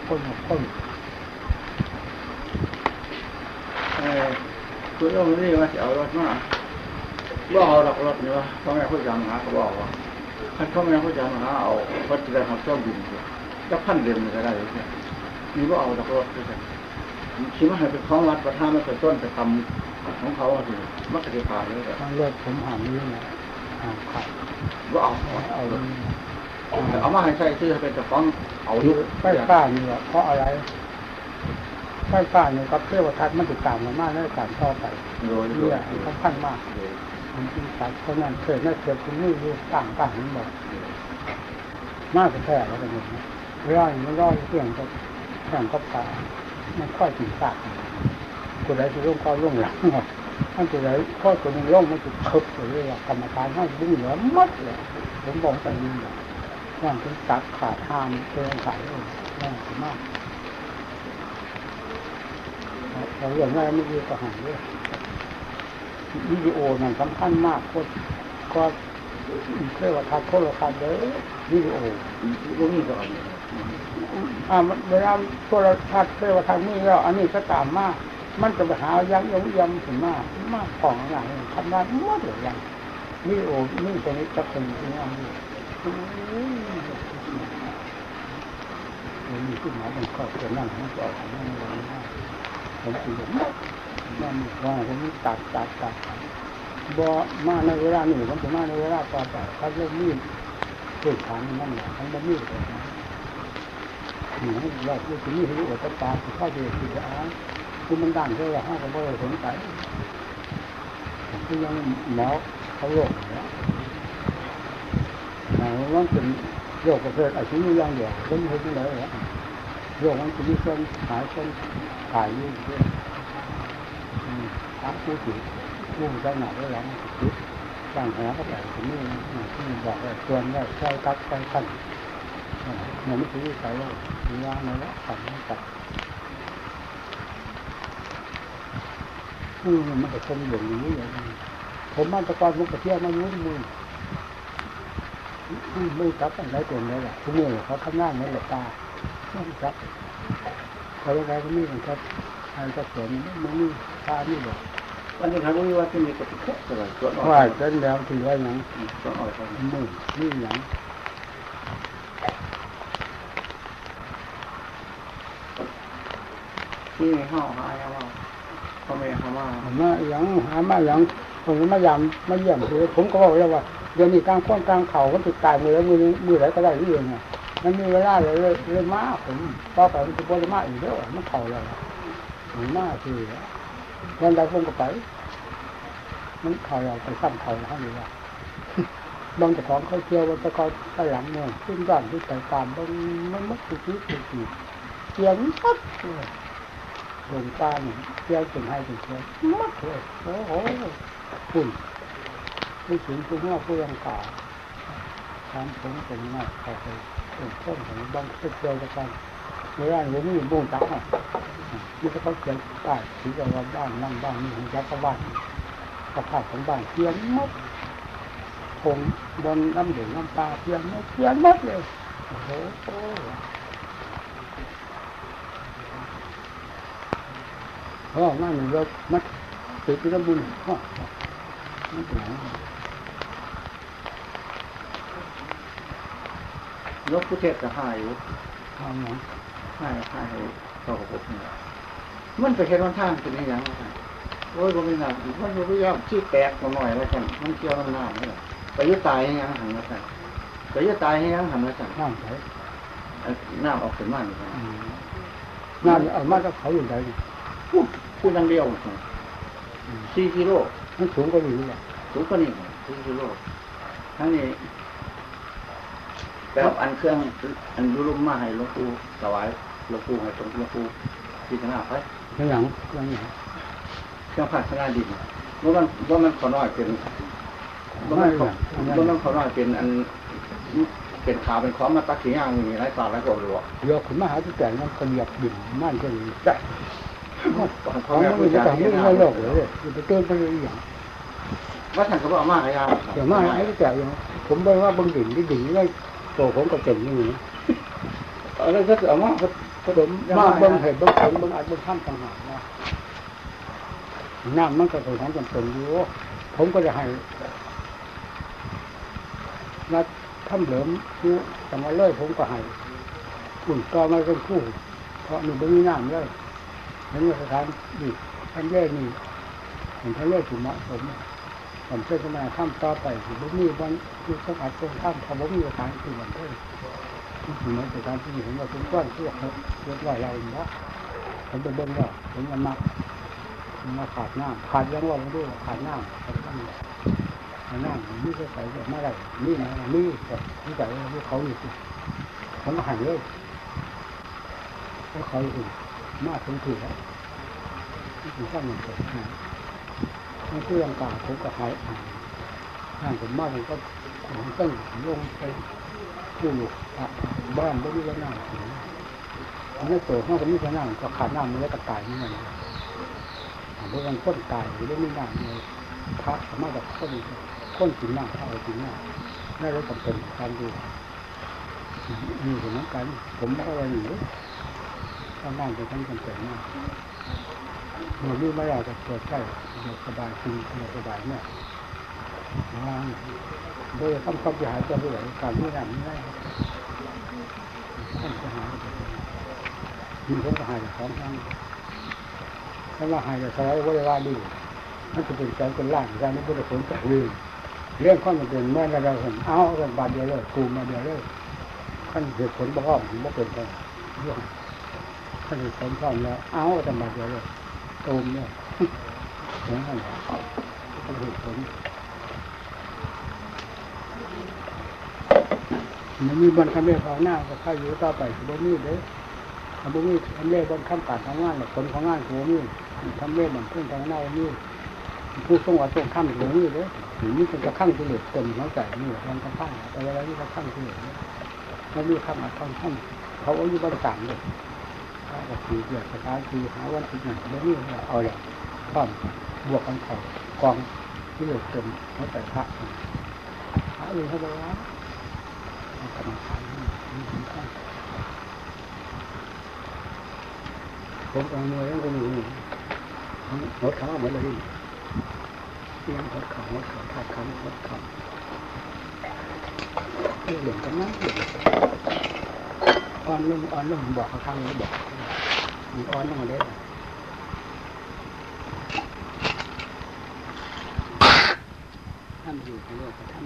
[SPEAKER 3] คนคน
[SPEAKER 1] เออคุณลงนี่ว่าจะเอารถมาบ่เอาหลักรถเนี่ยวะพ่อแม่ผู้อาจารย์มหาเขาบอกว่า ท่านพ่อแม่ผู้อาจารย์มหาเอาวัดจะได้ทำเครื่องบินก็พันเดือนก็ได้เลยเนี่ยมีบ่เอาหลักรถด้วยกันคิดว่าให้เป็นของวัดประธานมาเป็นต้นไปทำของเขาสิมักจะผ่านเลย
[SPEAKER 3] ทางเลือดผมหามนี้นะหามขาด
[SPEAKER 1] บ่เอา
[SPEAKER 3] เอา
[SPEAKER 1] เอามาให้ใส่ชื่อเป็นเจ้าของเอาอยู่
[SPEAKER 3] ไฟฟ้านี่แหละเพราะอะไรไฟฟ้าเนี่ยกับเทวทัศน์มันติดตามมามากในการต่อไป
[SPEAKER 1] โดย
[SPEAKER 3] เนี่ยสำคัญมาก มันจริงจัดเพรานั้นเกิดน่าเกิดคุณนี่อยู่ต่างกันนี่บอกมากแท้แล้วกันเนี่ยร้อยมันร้อยเพื่อนก็แข่งก็ตามันค่อยถึงตากกูได้ที่ร่วมก็ร่วมหลังหมดท่านตัวไหนข้อตัวนึงร่วมมันจะคึบเลยกรรมฐานให้ดึงเหลือมัดเลยผมบอกไปนี่แบบว่างถึงตัดขาดห้ามเตือนขายเลยน่ามากเราเรื่องแรกไม่ดีก็หายด้วย วิดีโอนั่นสำคัญมากก็ก็เรียกว่าทัดโทรศัพท์เลยวิดีโอ
[SPEAKER 1] บ่มีก่อน
[SPEAKER 3] อ่าเวลาโทรทัศน์เรียกว่าทางนี้แล้วอันนี้ก็ตามมาก มันจะไปหายังยังยังถึงมากมากของอะไรทำได้หมดเลยยังวิดีโอนี่ตรงนี้จะเป็นที่นี่นนี้มันมีขึ้นมาเป็นข้อเกิดนั่นมันจะออกมาในวันนี้ผมคิดว่า นั่นว่าผมตัดตัดตัดบ่มาในเวลาหนี้ผมจะมาในเวลาต่อไปถ้าเรื่องนี้พื้นฐานนั่นแหละทั้งบ่มีดเลยนะหนูอยากพูดถึงนี่ให้รู้ว่าตาคือข้าวเดียวคืออ่าคือมันดันเท่าไหร่ห้าก็บ่ได้สนใจคือยังหมอเขาโรคเนี่ยหมันเป็นโรคประเภทอาชีพอย่างเดียวเป็นเรื่องอะไรอะโรคมันจะมีคนหายคนหายอยู่ด้วย ถามผู้ถือผู้ใจหนักได้แล้วมันติดสร้างแผลก็แต่ที่นี่ที่บอกว่าชวนได้ใช้ตักใช้ขั้นมันไม่ถือใส่แล้วมีวางในละสั่งไม่ตัดอืมมันก็คงอย่างนี้อย่างนี้ผมมาตะกอนมุกกระเทียมมายุ่งมือไม่จับอะไรตัวนี้แหละทุกเมื่อเขาทำงานในหลับตาไม่จับอะไรก็ไมีกันครับทางกระสวนมันมีตานี่บอก
[SPEAKER 1] วันนี้ทางวิวัฒน์ที่มีกติกสลายตัวน้อ
[SPEAKER 3] ว่าเส้นแล้วถือว่าอย่าง
[SPEAKER 1] ตัวน้อยเขา
[SPEAKER 3] มือนี่อย่าง
[SPEAKER 1] ที่ไห้าหายว่าพ่อแม่เขามา
[SPEAKER 3] มาอย่างหามาอย่างผมมายามมาเยี่ยมคือผมก็บอกแล้วว่าเดี๋ยวนี้กลางข้นกลางเข่ามันติดตายมือแล้วมือมือไหนก็ได้เรื่องไงมันมีเวลาเลยเลยมากผมต่อไปมันจะบริมาอีกแล้วมันเข่าแล้วมันมาคือวั นใดผมก็ไป มันเข่าเราไปซ้ำเข่าแล้วนี่ว่าบางแต่ของเขาเที่ยววันตะกอนไปหลังเมืองขึ้นบ้านที่ไปตามบางมันมัดติดติดติดติดเสียงปั๊บเลยโดนตาเนี่ยเที่ยวถึงให้ถึงเที่ยวมัดเลยโอ้โหคุณผู้สูงผู้งอกผู้ยังก่าทางผมเป็นงอกเขาไปเป็นต้นของบางเที่ยวตะกัน ในร้านผมมีบุ้งจักรนี่ก็เขาเขียนป้ายถือว่าบ้านนั่งบ้านนี่ของจักรบ้านสภาพของบ้านเพียงมัดคงบนน้ำเดือดน้ำตาเพียงมัดเพียงมัดเลยโอ้โหเพราะว่ามันรถมัดติดที่ระบุญข้อมันเป็นอง
[SPEAKER 1] ยกผู้เทศจะหายอยู่
[SPEAKER 3] ทำอย่าง
[SPEAKER 1] หายหายต่อกับผมนี่มันไปเห็นวันท่านเป็นอยังไงโอ้ยผมไม่นานมันอยู่ไม่ยากชื่อแปลกมาหน่อยแล้วกันมันเกี่ยวน้ำหน้านี่แหละไปยึดตายให้ยังหันมาสั่นไปยึดตายให้ยังหันมาสั่น
[SPEAKER 3] น้ำใส
[SPEAKER 1] น้ำออกเป็นมัน
[SPEAKER 3] อืมน้ำเอามาจากเขาอยู่ไหนนี่
[SPEAKER 1] พูดพูดดังเดียวสี่กิโล
[SPEAKER 3] มันสูงกว่านี้แหละ
[SPEAKER 1] สูงกว่านี้สี่กิโลทั้งนี้ แล้วอันเครื่องอันดูลุ่มมาให้หลวงปู่ถวายหลวงปู่ให้ตรงหลวงปู่พิจารณาไป
[SPEAKER 3] เป็นอย่างเป็นอย่าง
[SPEAKER 1] เครื่องพัฒนาดินว่ามันว่ามันขอน้อยเป็นว่ามันขอว่ามันขอน้อยเป็นอันเป็นขาวเป็นของมาตักขี้ย่างมีไรสารไรกว่าหรือวะ
[SPEAKER 3] ยกขึ้นมาหาที่แก่นั้นก็เหยียบดินม่านก็เลย
[SPEAKER 1] ใช่
[SPEAKER 3] ข
[SPEAKER 1] ข
[SPEAKER 3] อ
[SPEAKER 1] องง
[SPEAKER 3] มั
[SPEAKER 1] แม่
[SPEAKER 3] น
[SPEAKER 1] ผู้
[SPEAKER 3] ไม่
[SPEAKER 1] ชาย
[SPEAKER 3] ต้องไม่โลกเลยอย่าไปเติมไปเลยอย่าง
[SPEAKER 1] ว่าท่านเขาบอกมากอะไรอย่าง
[SPEAKER 3] เดี๋ยวมาไอ้ที่แก่ยังผมบอกว่าเบิ่งดินที่ดินเลย โตผมก็เต็มอย่างนี้
[SPEAKER 1] แล้วก็เอามาผสม
[SPEAKER 3] มาเบิ่งเห็ดเบิ่งผลเบิ่งอาจเบิ่งท่ามต่างหากนะน้ำมันก็เป็นของจำเป็นอยู่ผมก็จะให้นัดทำเหลิมอยู่แต่มาเลยผมก็ให้อุ่นต่อมาเป็นคู่ เพราะหนูไม่มีน้ำเลยเห็นว่าสถานดีท่านเล่นี่เห็นท่านเล่ถูกเหมาะสม ผมเชื่อจะมาข้ามต่อไปถือว่ามีบางที่ต้องอาจจะข้ามถ้าผมมีสถานที่อย่างเช่นที่ถึงแม้สถานที่เห็นว่าเป็นก้อนที่เขาเรียกว่าอะไรนะผมไปเบิ่งว่าผมมันมักมันมาขาดน้ำขาดยังว่าไม่รู้ขาดน้ำขาดน้ำขาดน้ำนี่ก็ใส่แบบไม่ได้นี่นะนี่แต่ที่ใส่ที่เขาอยู่สิผมก็หายเลยก็เขาอื่มากถึงถือแล้วถึงสร้างเงินเกิด นะมันคือร่างกายผมก็หายอ่านห่างผมมากผมก็ผมตั้งลงไปผู้ลูกอะบ้านไม่ได้ว่าน้ำถึงอันนี้โตห้องก็มีแต่น้ำก็ขาดน้ำมันแล้วก็ตายเหมือนกันเพราะมันพ้นตายหรือไม่มีน้ำเลยพระสามารถแบบพ้นพ้นกินน้ำเข้ากินน้ำนั่นเลยจำเป็นการดูนี่เหมือนกัน ผมก็ว่าอย่างนี้ข้างล่งเป็นทั้งจำเป็นมาก เมื่อนี้ไม่อยากจะเปิดใกล้เดี๋ยวสบายกินเดี๋ยวสบายเนี่ยว่างโดยทำความเสียหายจะเหลือการที่ทำไม่ได้ทำเสียหายมันก็หายจากของทั้งถ้าว่าหายจากสลายว่าว่าดีมันจะเป็นการเป็นล่างการนี้ก็จะผลจากลืมเรื่องข้อมันเป็นเมื่อเราเห็นเอากันบาดเดียวเลยกูมาเดียวเลยขั้นเหตุผลบ่อ้อมบ่เป็นไปเรื่องถ้ามีคนพร้อมแล้วเอาแต่มาเดียวเลย ตูมเนี่ยเหมือนกันเหตุผลมันมีบันคำเรียกของหน้าก็ข้าอยู่ต่อไปคือบ่มีเด้คำบ่มีคำเรียกบนคำการทำงานผลของงานคือบ่มีคำเรียกบนเพื่อนทางหน้าบ่มีผู้ทรงว่าทรงข้ามคือบ่มีเด้หรือมีคนจะข้างกิเหลสเต็มหัวใจนี่มันก็ข้างแต่เวลาที่เขาข้างกิเลสเนี่ยมันมีข้างอัดข้างข้างเขาอายู่บริการเลย ก็คือเกี่ยวกับการคือหาวันที่หนึ่งเรื่องนี้เอาอย่างความบวกกันเขากองที่เหลือเต็มเขาแต่พระพระเองเขาบอกว่าเอากรรมฐานนี่สำคัญผมเอามวยแล้วก็มีหดเขาเหมือนเลยเตียงหดเขาหดเขาทาดคำหดเขาเรื่องกันนั้นอ่ อ่อนลงอ่อนลงบอกเขาทางนี้บอกมีอ้อนลงมาได้ท่านอยู่ในโลกท่าน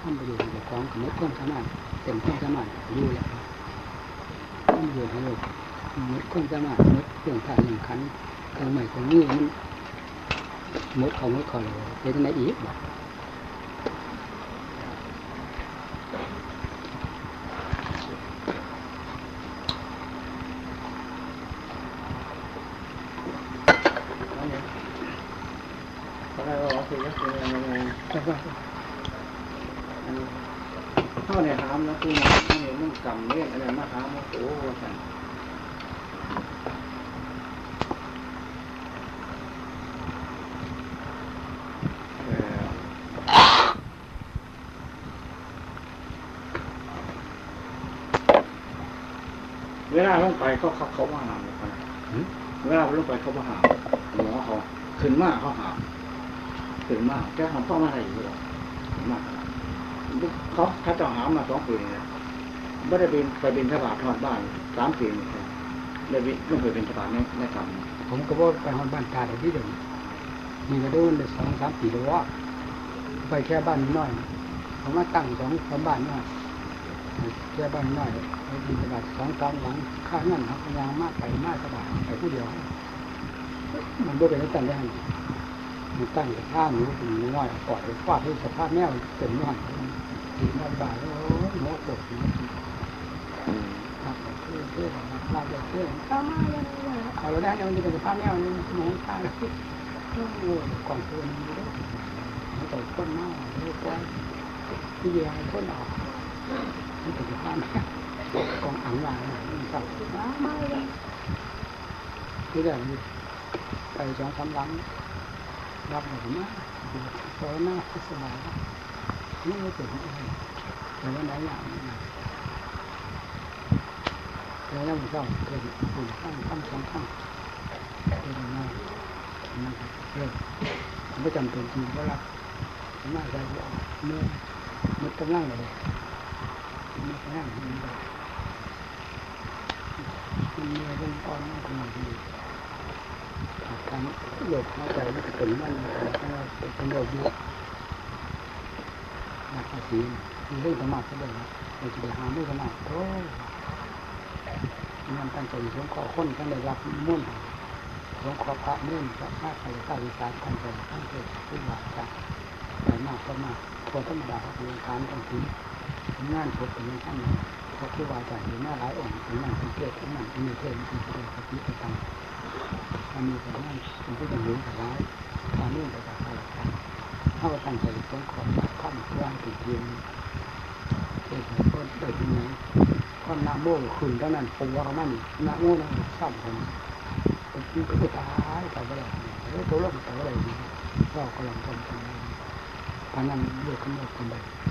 [SPEAKER 3] ท่านไปอยู่ในของสมมติความสามารถเต็มความสามารถอยู่แล้วท่านอยู่ในโลกสมมติความสามารถสมมติเครื่องถ่ายหนึ่งขันเครื่องใหม่ของนี้มันสมมติเขาไม่คอยเป็นไหนอีกบอก
[SPEAKER 1] อะไรว่าคือยังไงยังไง
[SPEAKER 3] แต่ว่า
[SPEAKER 1] เข้าในหามนะคือมันเนี่ยมันกำเนี่ยอะไรมาหามโอ้โหสัน เวลาลงไปเขาเขาเขามาหามเลยเวลาลงไปเขามาหามหมอเขาขึ้นมากเขาหาขึ้นมากแค่ของพ่อมาอะไรอยู่หรอกขึ้นมากเขาถ้าเจ้าหามาสองปีเนี่ยไม่ได้เป็นไปเป็นทบาททอดบ้านสามปีนี่ครับเลยไม่เคยเป็นทบาทในในกรรม
[SPEAKER 3] ผมก็บอกไปฮอนบ้านตาเดี๋ยวนี้เดี๋ยวมีกระโดนได้สองสามปีแล้วว่าไปแค่บ้านน้อยผมมาตั้งสองสามบ้านน้อย แค่บ้านน้อยไปบินตลาดสองสามหลังค่าเงินครับยางมากไปมากสบายไปผู้เดียว มันด้วยเป็นตั้งได้มันตั้งสภาพหนูเป็นน้อยปล่อยฟาดให้สภาพแมวเป็นน้อยดีมากบาทโอ้ยหัวปวดหัวครับเพื่อเพื่อนลาเพื่อข้ามาเลยเอาแล้วนะมันจะเป็นสภาพแมวนี่หนูตายแล้อ้โหกองตัวนี้ด้วยมันต่อยก้นหน้าเรียกว่าที่เดียก้อนเป็นสภาพแมวกองอ่างวางมันสั่งที่ยังรับหมดมากโซน่าสบายนี่ไม่เป็นอะไรแต่ว่าไหนออก ดฝุ่นข้างข้างสองข้างเป็นยังไงนะครับเรื่องไม่จำเป็นจริงก็รับมากใจเยอะเมื่อมันกำลังเลยมันกำลังมันมันมีเรื่องอ่อนมากกว่านี้ การโลกเข้าใจมันเป็นมันเป็นโลกยุคนักภาษีมีเรื่องสมาธิเลยนะเราจะไปหาเรื่องสมาธิโอ้มันตั้งใจสงขอคนทั้งได้รับมุ่นสงขอพระมุ่นพระมากไปสร้างวิสานตั้งใจตั้งใจขึ้นมาจากแต่มากก็มากพอธรรมดาครับเป็นการต้องถึงงานศพเป็นขั้นเพราะครูบาอาจารย์เห็นหน้าหลายองค์เป็นงานเป็นเทศเป็นงานเป็นเทศเป็นเทศปฏิปตัง มันมีแต่งานเป็นผู้ยังหลงแต่ร้ายการเรื่องไปจากอะไรกันถ้าเราตั้งใจต้องขอข้ามว่างติดเทียนเกิดก็ได้ที่ไหนก็นาโม่ขึ้นเท่านั้นผมว่ามันนาโม่นั่นซ้ำผมเป็นก็จะตายไปอะไรแล้วตัวโลกไปอะไรเรากำลังทำทำพนันเลือกขึ้นมาคนใดยัง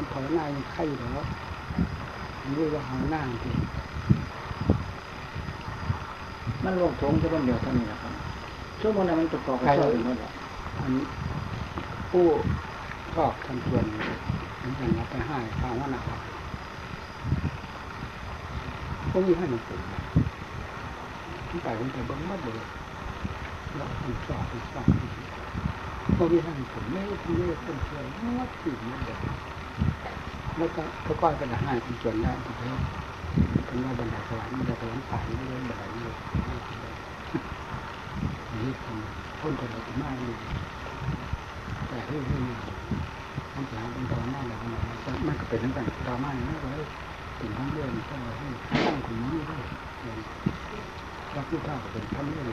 [SPEAKER 3] มีบนภาวนายังไข่อยู่แล้วมันรู้ว่าภาวนาจริง
[SPEAKER 1] มันรวมทงจะวันเดียวเท่านี้นะครับช่วงวันนั้นมันจะก่อไปช่วยหมดเลย
[SPEAKER 3] อันผู้ชอบทำส่วนมันจะรับไปให้ภาวนาพวกนี้ให้หนังสือที่ไปผมจะบังมัดเลยแล้วมันชอบมันชอบพวกนี้ให้หนังสือไม่ทำไม่ต้นเชื่อไม่ว่าสิ่งนั้นเลย แล้วก็ก็ก้อยกันให้เป็นส่วนได้ที่เพิ่มเป็นว่าบรรดาสวรรค์บรรดาสวรรค์ผ่านไม่เรื่องแบบนี้นี่คือต้นคนเราจะมากเลยแต่เรื่องนี้มันจะเป็นตอนหน้าอะไรมันมันก็เป็นทั้งกันตอนหน้านี่เลยถึงทั้งเรื่องทั้งอะไรตั้งคนนี้ด้วยรับลูกค้าเป็นทั้งเรื่อง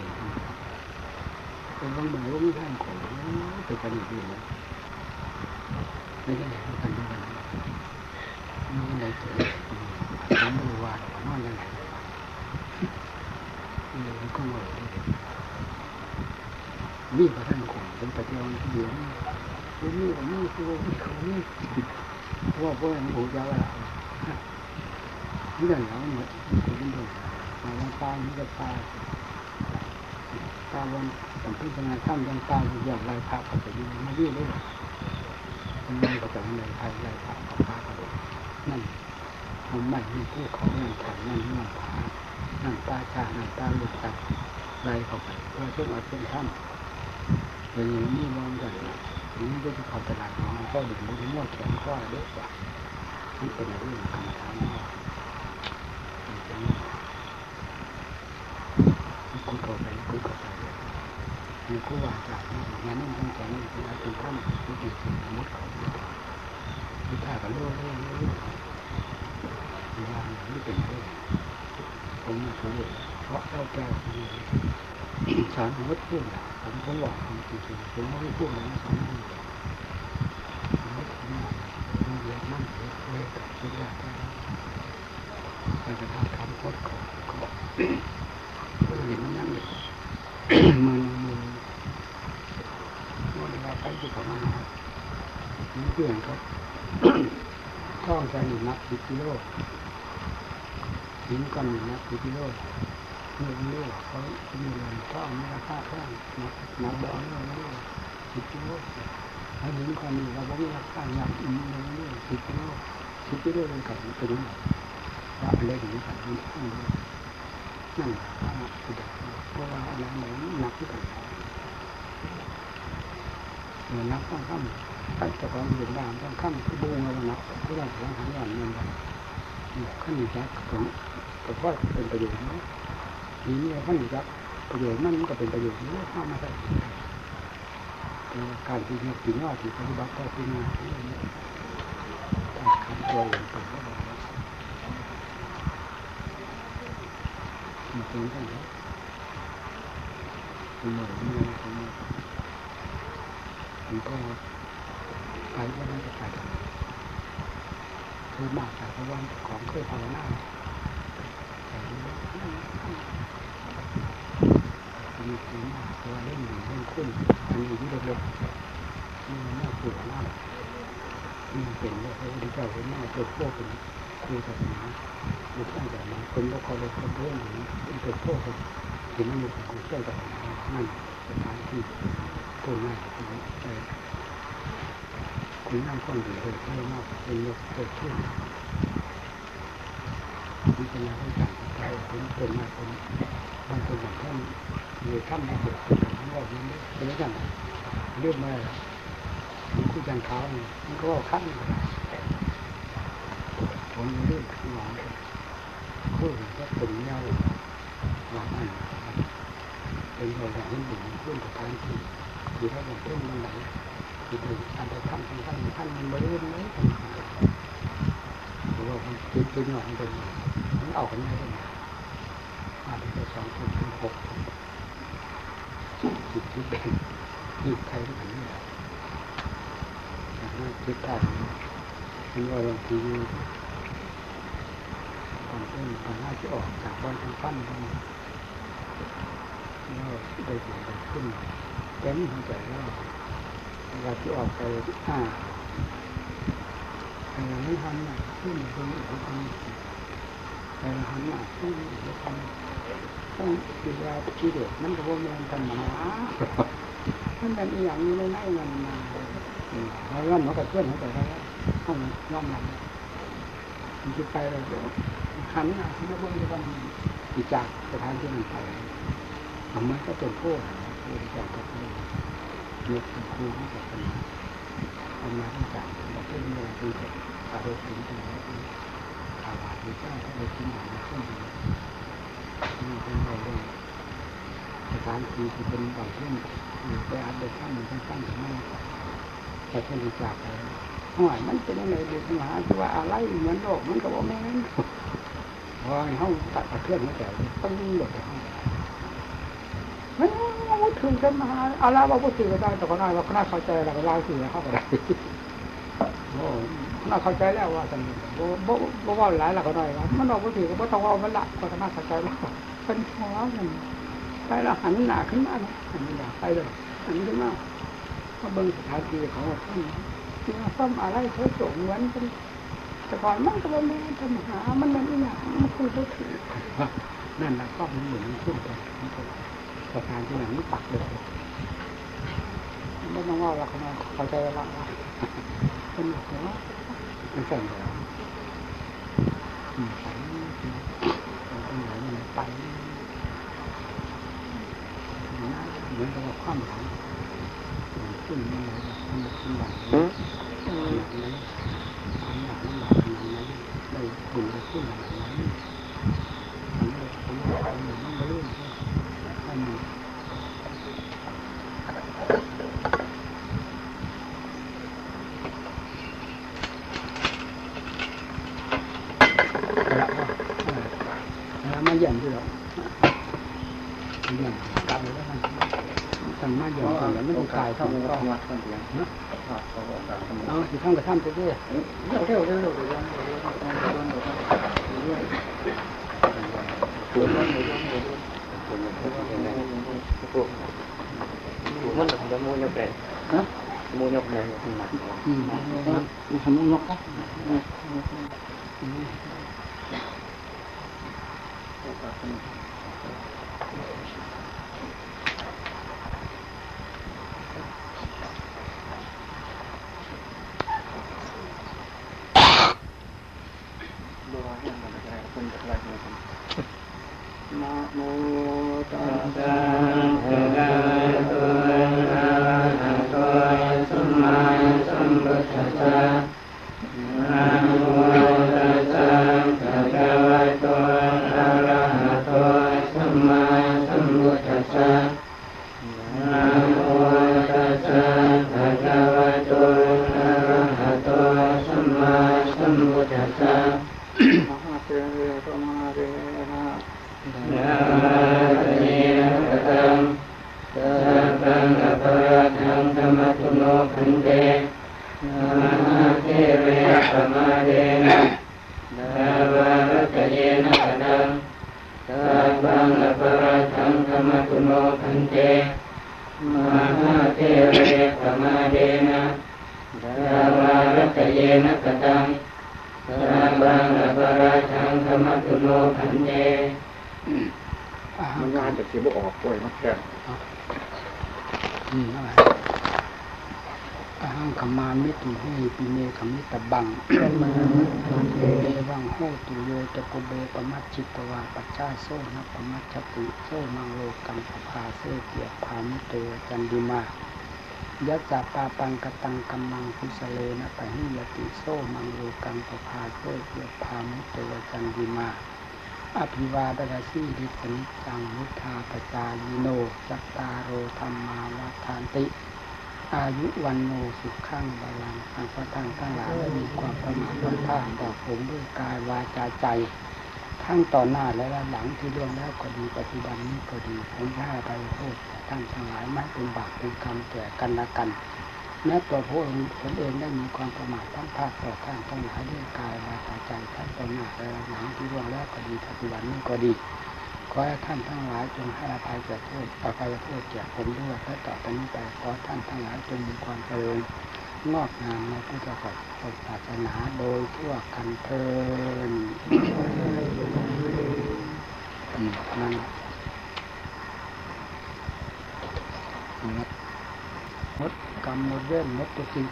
[SPEAKER 3] เป็นบางแบบว่าไม่ใช่ของเป็นกันดีเลยไม่ใช่กันด้วยกันนี่ในตัว ผมดูว่าว่ายังไงนี่มันก็ว่ามีพระท่านคงเป็นปฏิวัติเดียวนี่นี่นี่ตัวนี่เขานี่ว่าพวกมันหูยาวอะไรนี่เดี๋ยวมันหมดคนเป็นดูมาวันตายนี่ก็ตายตาวันผมพิจารณาท่านยังตายอย่างไรพระก็จะยืนมายื่นเลยมันก็จะในไทยไรพระกับพระก็นั่น มันไม่มีผู้เขานั่นขันนั่นนั่นผานั่นตาชานั่นตาลูกตาไรเข้าไปเพื่อช่วยเอาเส้นท่านอย่างนี้มองกันนี่ก็จะเข้าตลาดน้องก็ดึงมือมั่วแขนข้อเยอะกว่านี่เป็นเรื่องกรรมฐานนี่คุยเข้าไปคุยเข้าไปมีครูบาอาจารย์งานนั่นตั้งใจนี่เป็นเป็นท่านที่ดีสิ่งสมมติเขาวิชากันเรื่อยเป็นผู้ผมเขาเรียเพราะเจ้าแก้วสารวัตรพูดผมผมบอกผมจริงๆผมไม่พูดนะสามไทำผมเรียนนั่งเรียนเรียนกับสุดยอดได้แต่จะทำคำพูดของก็เห็นนั่งเลยมือมือวันเวลไปที่เขามาเพื่อนเขาท่องใจหนับสิบกิโล หินก้อนหนึ่งนับสิบกิโลเนื้อโลเขามีเงินท่องมีราคาแพงนับนับบ่อเนื้อกิโลสิบกิโลถ้าหินก้อนนี้เราบอกมีราคาอยากอินเนื้อกิโลสิบกิโลสิบกิโลเลยกันเป็นยังไงว่าอะไรถึงกันมันท่องเลยนั่นแหละว่าคือเด็กเพราะว่าอะไรไหนหนักที่กันเออนนักต้องข้ามตั้งแต่ก่อนอยู่บ้านต้องข้ามคือบูงอะไรนักเราต้องหาอย่างเงิน ขั้นนี้จักผมก็ว่าเป็นประโยชน์นะทีนี้ขั้นนี้จักประโยชน์นั่นก็เป็นประโยชน์นี่ข้ามาใส่การที่เราถึงว่าที่ปฏิบัติต่อที่มาที่นี่การขันตัวเองเป็นก็ได้มันเป็นกันแล้วเป็นหน่วยเป็นหน่วยเป็นหน่วยมันก็ไปว่าน่าจะไป คือมากจากพระวันของเคยภาวนาแต่มีคือมากตัวเล่นหนึ่งเล่นขึ้นอันนี้ที่เล็กๆนี่น่าปวดมากนี่เป็นว่าพระพุทธเจ้าเป็นหน้าเป็นพวกเป็นครูศาสนาเป็นตั้งแต่มาคนก็คอยเลยคนเรื่องอย่างนี้เป็นพวกเป็นมันอยู่ของเจ้าศาสนานั่นสถานที่ตัวง่ายที่ใจ คุณนั่งคนอยู่เลยเยอะมากเป็นยกเกิดขึ้นมีปัญญาให้จับใจเป็นเป็นมาเป็นบางคนอย่างท่านมีท่านมาเกิดขึ้นทั้งว่านี้เป็นอย่างเรื่องมาคุยกันเขาเนี่ยมันก็ขั้นผมเรื่องหวานคู่ก็เป็นเงาหวานอันเป็นเราอย่างนี้หนึ่งขึ้นกับทางที่อยู่ถ้าอย่างเรื่องมันไหน คือถึงอันใดทำของทำทำท่านมันไม่ได้ไหมหรือว่ามันเป็นเป็นหน่อยเป็นมันเอากันได้ไหมมาถึงสองถึงถึงหกจิตที่เป็นที่ใครที่ไหนนี่แหละคิดได้มันว่าบางทีตอนต้นตอนหน้าที่ออกจากบ้านทางปั้นกันแล้วได้ผลขึ้นเต็มหัวใจแล้ว เวลาที่ออกไปอ่าแต่เราไม่ทำอะขึ้นตรงนี้ทำแต่เราทำอะขึ้นจะทำต้องดูแลกิเลสมันก็ว่ามันธรรมะมันเป็นอย่างนี้เลยนะมันมาเราย่อมมันก็เพื่อนเขาแต่แล้วห้องย่อมมันมันจะไปเราเดี๋ยวขันอะที่เราเบิ่งจะทำอีจากสถานที่มันไปมันก็เป็นโทษโทษจากก็เป็น ยกเป็นครูให้กับคนทำงานต่างๆเราเป็นเรื่องที่อาศัยถึงตรงนี้ข่าวว่าพระเจ้าก็เลยทิ้งอย่างนี้ขึ้นนี่เป็นเราเรื่องสถานที่ที่เป็นบางที่ไปอาจจะข้ามมันข้างๆถึงไม่แต่เป็นจากไปห่วยมันเป็นอะไรเด็กหาที่ว่าอะไรเหมือนโลกมันก็บอกแม่นพอให้เขาตัดกระเทือนหัวใจต้องหลดไปห้อง ว่าถึงกันมาเอาละว่าพูดถึงก็ได้แต่ก็ได้ว่าคณะเข้าใจเราก็ล่าสื่อเข้าไปได้โอ้คณะเข้าใจแล้วว่าสันบ่บ่บ่ว่าหลายเราก็ได้ว่ามันบอกพูดถึงก็บ่ต้องว่ามันละก็คณะเข้าใจว่าเป็นหัวมันไปแล้วหันหน้าขึ้นมาหันหน้าไปเลยหันขึ้นมาก็เบิ่งสถานที่ของท่านเนี่ซ่อมอะไรเธอจงเหมือนเป็นแต่ก่อนมันก็บ่แม่นทำหามันมันอีหยังมันคุยบ่ถือนั่นแหละก็เหมือนขึ้น ไปสถานที่ไหนมันปักเลยไม่ต้องว่าเราเขามาเขาใจเราเป็นหัวมันสั่นแล้วอืมไปตรงไหนมันไปเหมือนกับว่าความหลังขึ้นมาเลยมันขึ้นหลังนั้นอันหลังนั้นหลังนั้นได้บุญได้ขึ้นหลังนั้นอันนี้ผมว่ามันไม่รู้อันนี้ แล้วมาเยี่ยมด้วยหรอเยี่ยมกลับเลยแล้วกันทำมาเยี่ยมกันแล้วไม่ต้องกายเท่าไหร่ก็เอาสิข้างกับท่านไปด้วยเร็วเร็วเร็วเร็วเร็วเร็ว
[SPEAKER 2] มันจะมูยังเป็น
[SPEAKER 3] ฮะ
[SPEAKER 1] มูยกเลย
[SPEAKER 9] อืม
[SPEAKER 1] ทำมูยกครับ
[SPEAKER 3] นะโมตัสสะ
[SPEAKER 9] ภะคะวะโตอะระหะโตสัมมาสัมพุทธัสสะนะโมตัสสะภะคะวะโตอะระหะโตสัมมาสัมพุทธัสสะนะโมตัสสะภะคะวะโตอะระหะโตสัมมาสัมพุทธัสสะ
[SPEAKER 3] มหาเทเรตมาเรนะ
[SPEAKER 9] นะตะเยนะกะตังสัพพังอปราทังธรรมตุโนพันเตนะหะเทเรปมาเดนะนะวะรัตเยนะกะตังสัพพังอปราทังธรรมตุโนพันเตมหาเทเรปมาเดนะ นะวะรัตเยนะกะตังสัพพังอปราทังธรรมตุโนพันเต
[SPEAKER 1] มันงานจากที่บุออกป่วยมาแก่
[SPEAKER 3] อืมอะไรอาหังขมามิตุเฮปิเมขมิตบังเอวังโหตุโยจะกุเบปมัจจิตวาปัจจาโซนะปมัจจติโซมังโลกังปภาเสเกียพามิโตจันดิมา ยัสสะปาปังกตังกัมมังคุสเลนะปะหิยติโซมังโลกังปภาเสเกียพามิโตจันดิมา อภิวาดราสีดิสนิจังมุทาปจายโนจัตตารโอธรรมาวัฏานติ อายุวันโนสุขังบาลังสังฆทานทั้งหลายมีความประมาทล้นท่าต่อผมด้วยกายวาจาใจ ทั้งต่อหน้าและหลังที่ล่วงแล้วก็ดีปัจจุบันนี้ก็ดีผมให้ไปโทษ ท่านทั้งหลายไม่เป็นบาปเป็นกรรมแก่กันและกันแม้ตัวพระองค์เองได้มีความประมาททั้งภาคต่อท่านทั้งหลายด้วยกายวาจาใจทั้งต่อหน้าและหลังที่ล่วงแล้วก็ดีปัจจุบันนี้ก็ดีขอให้ท่านทั้งหลายจงให้อภัยแก่โทษอภัยโทษแก่ผมด้วยและต่อไปนี้ไปขอท่านทั้งหลายจงมีความเจริญงอกงามในพุทธศาสนาโดยทั่วกันเทินนั่น หมดกรรมหมดเวรหมดตัวสิ่ง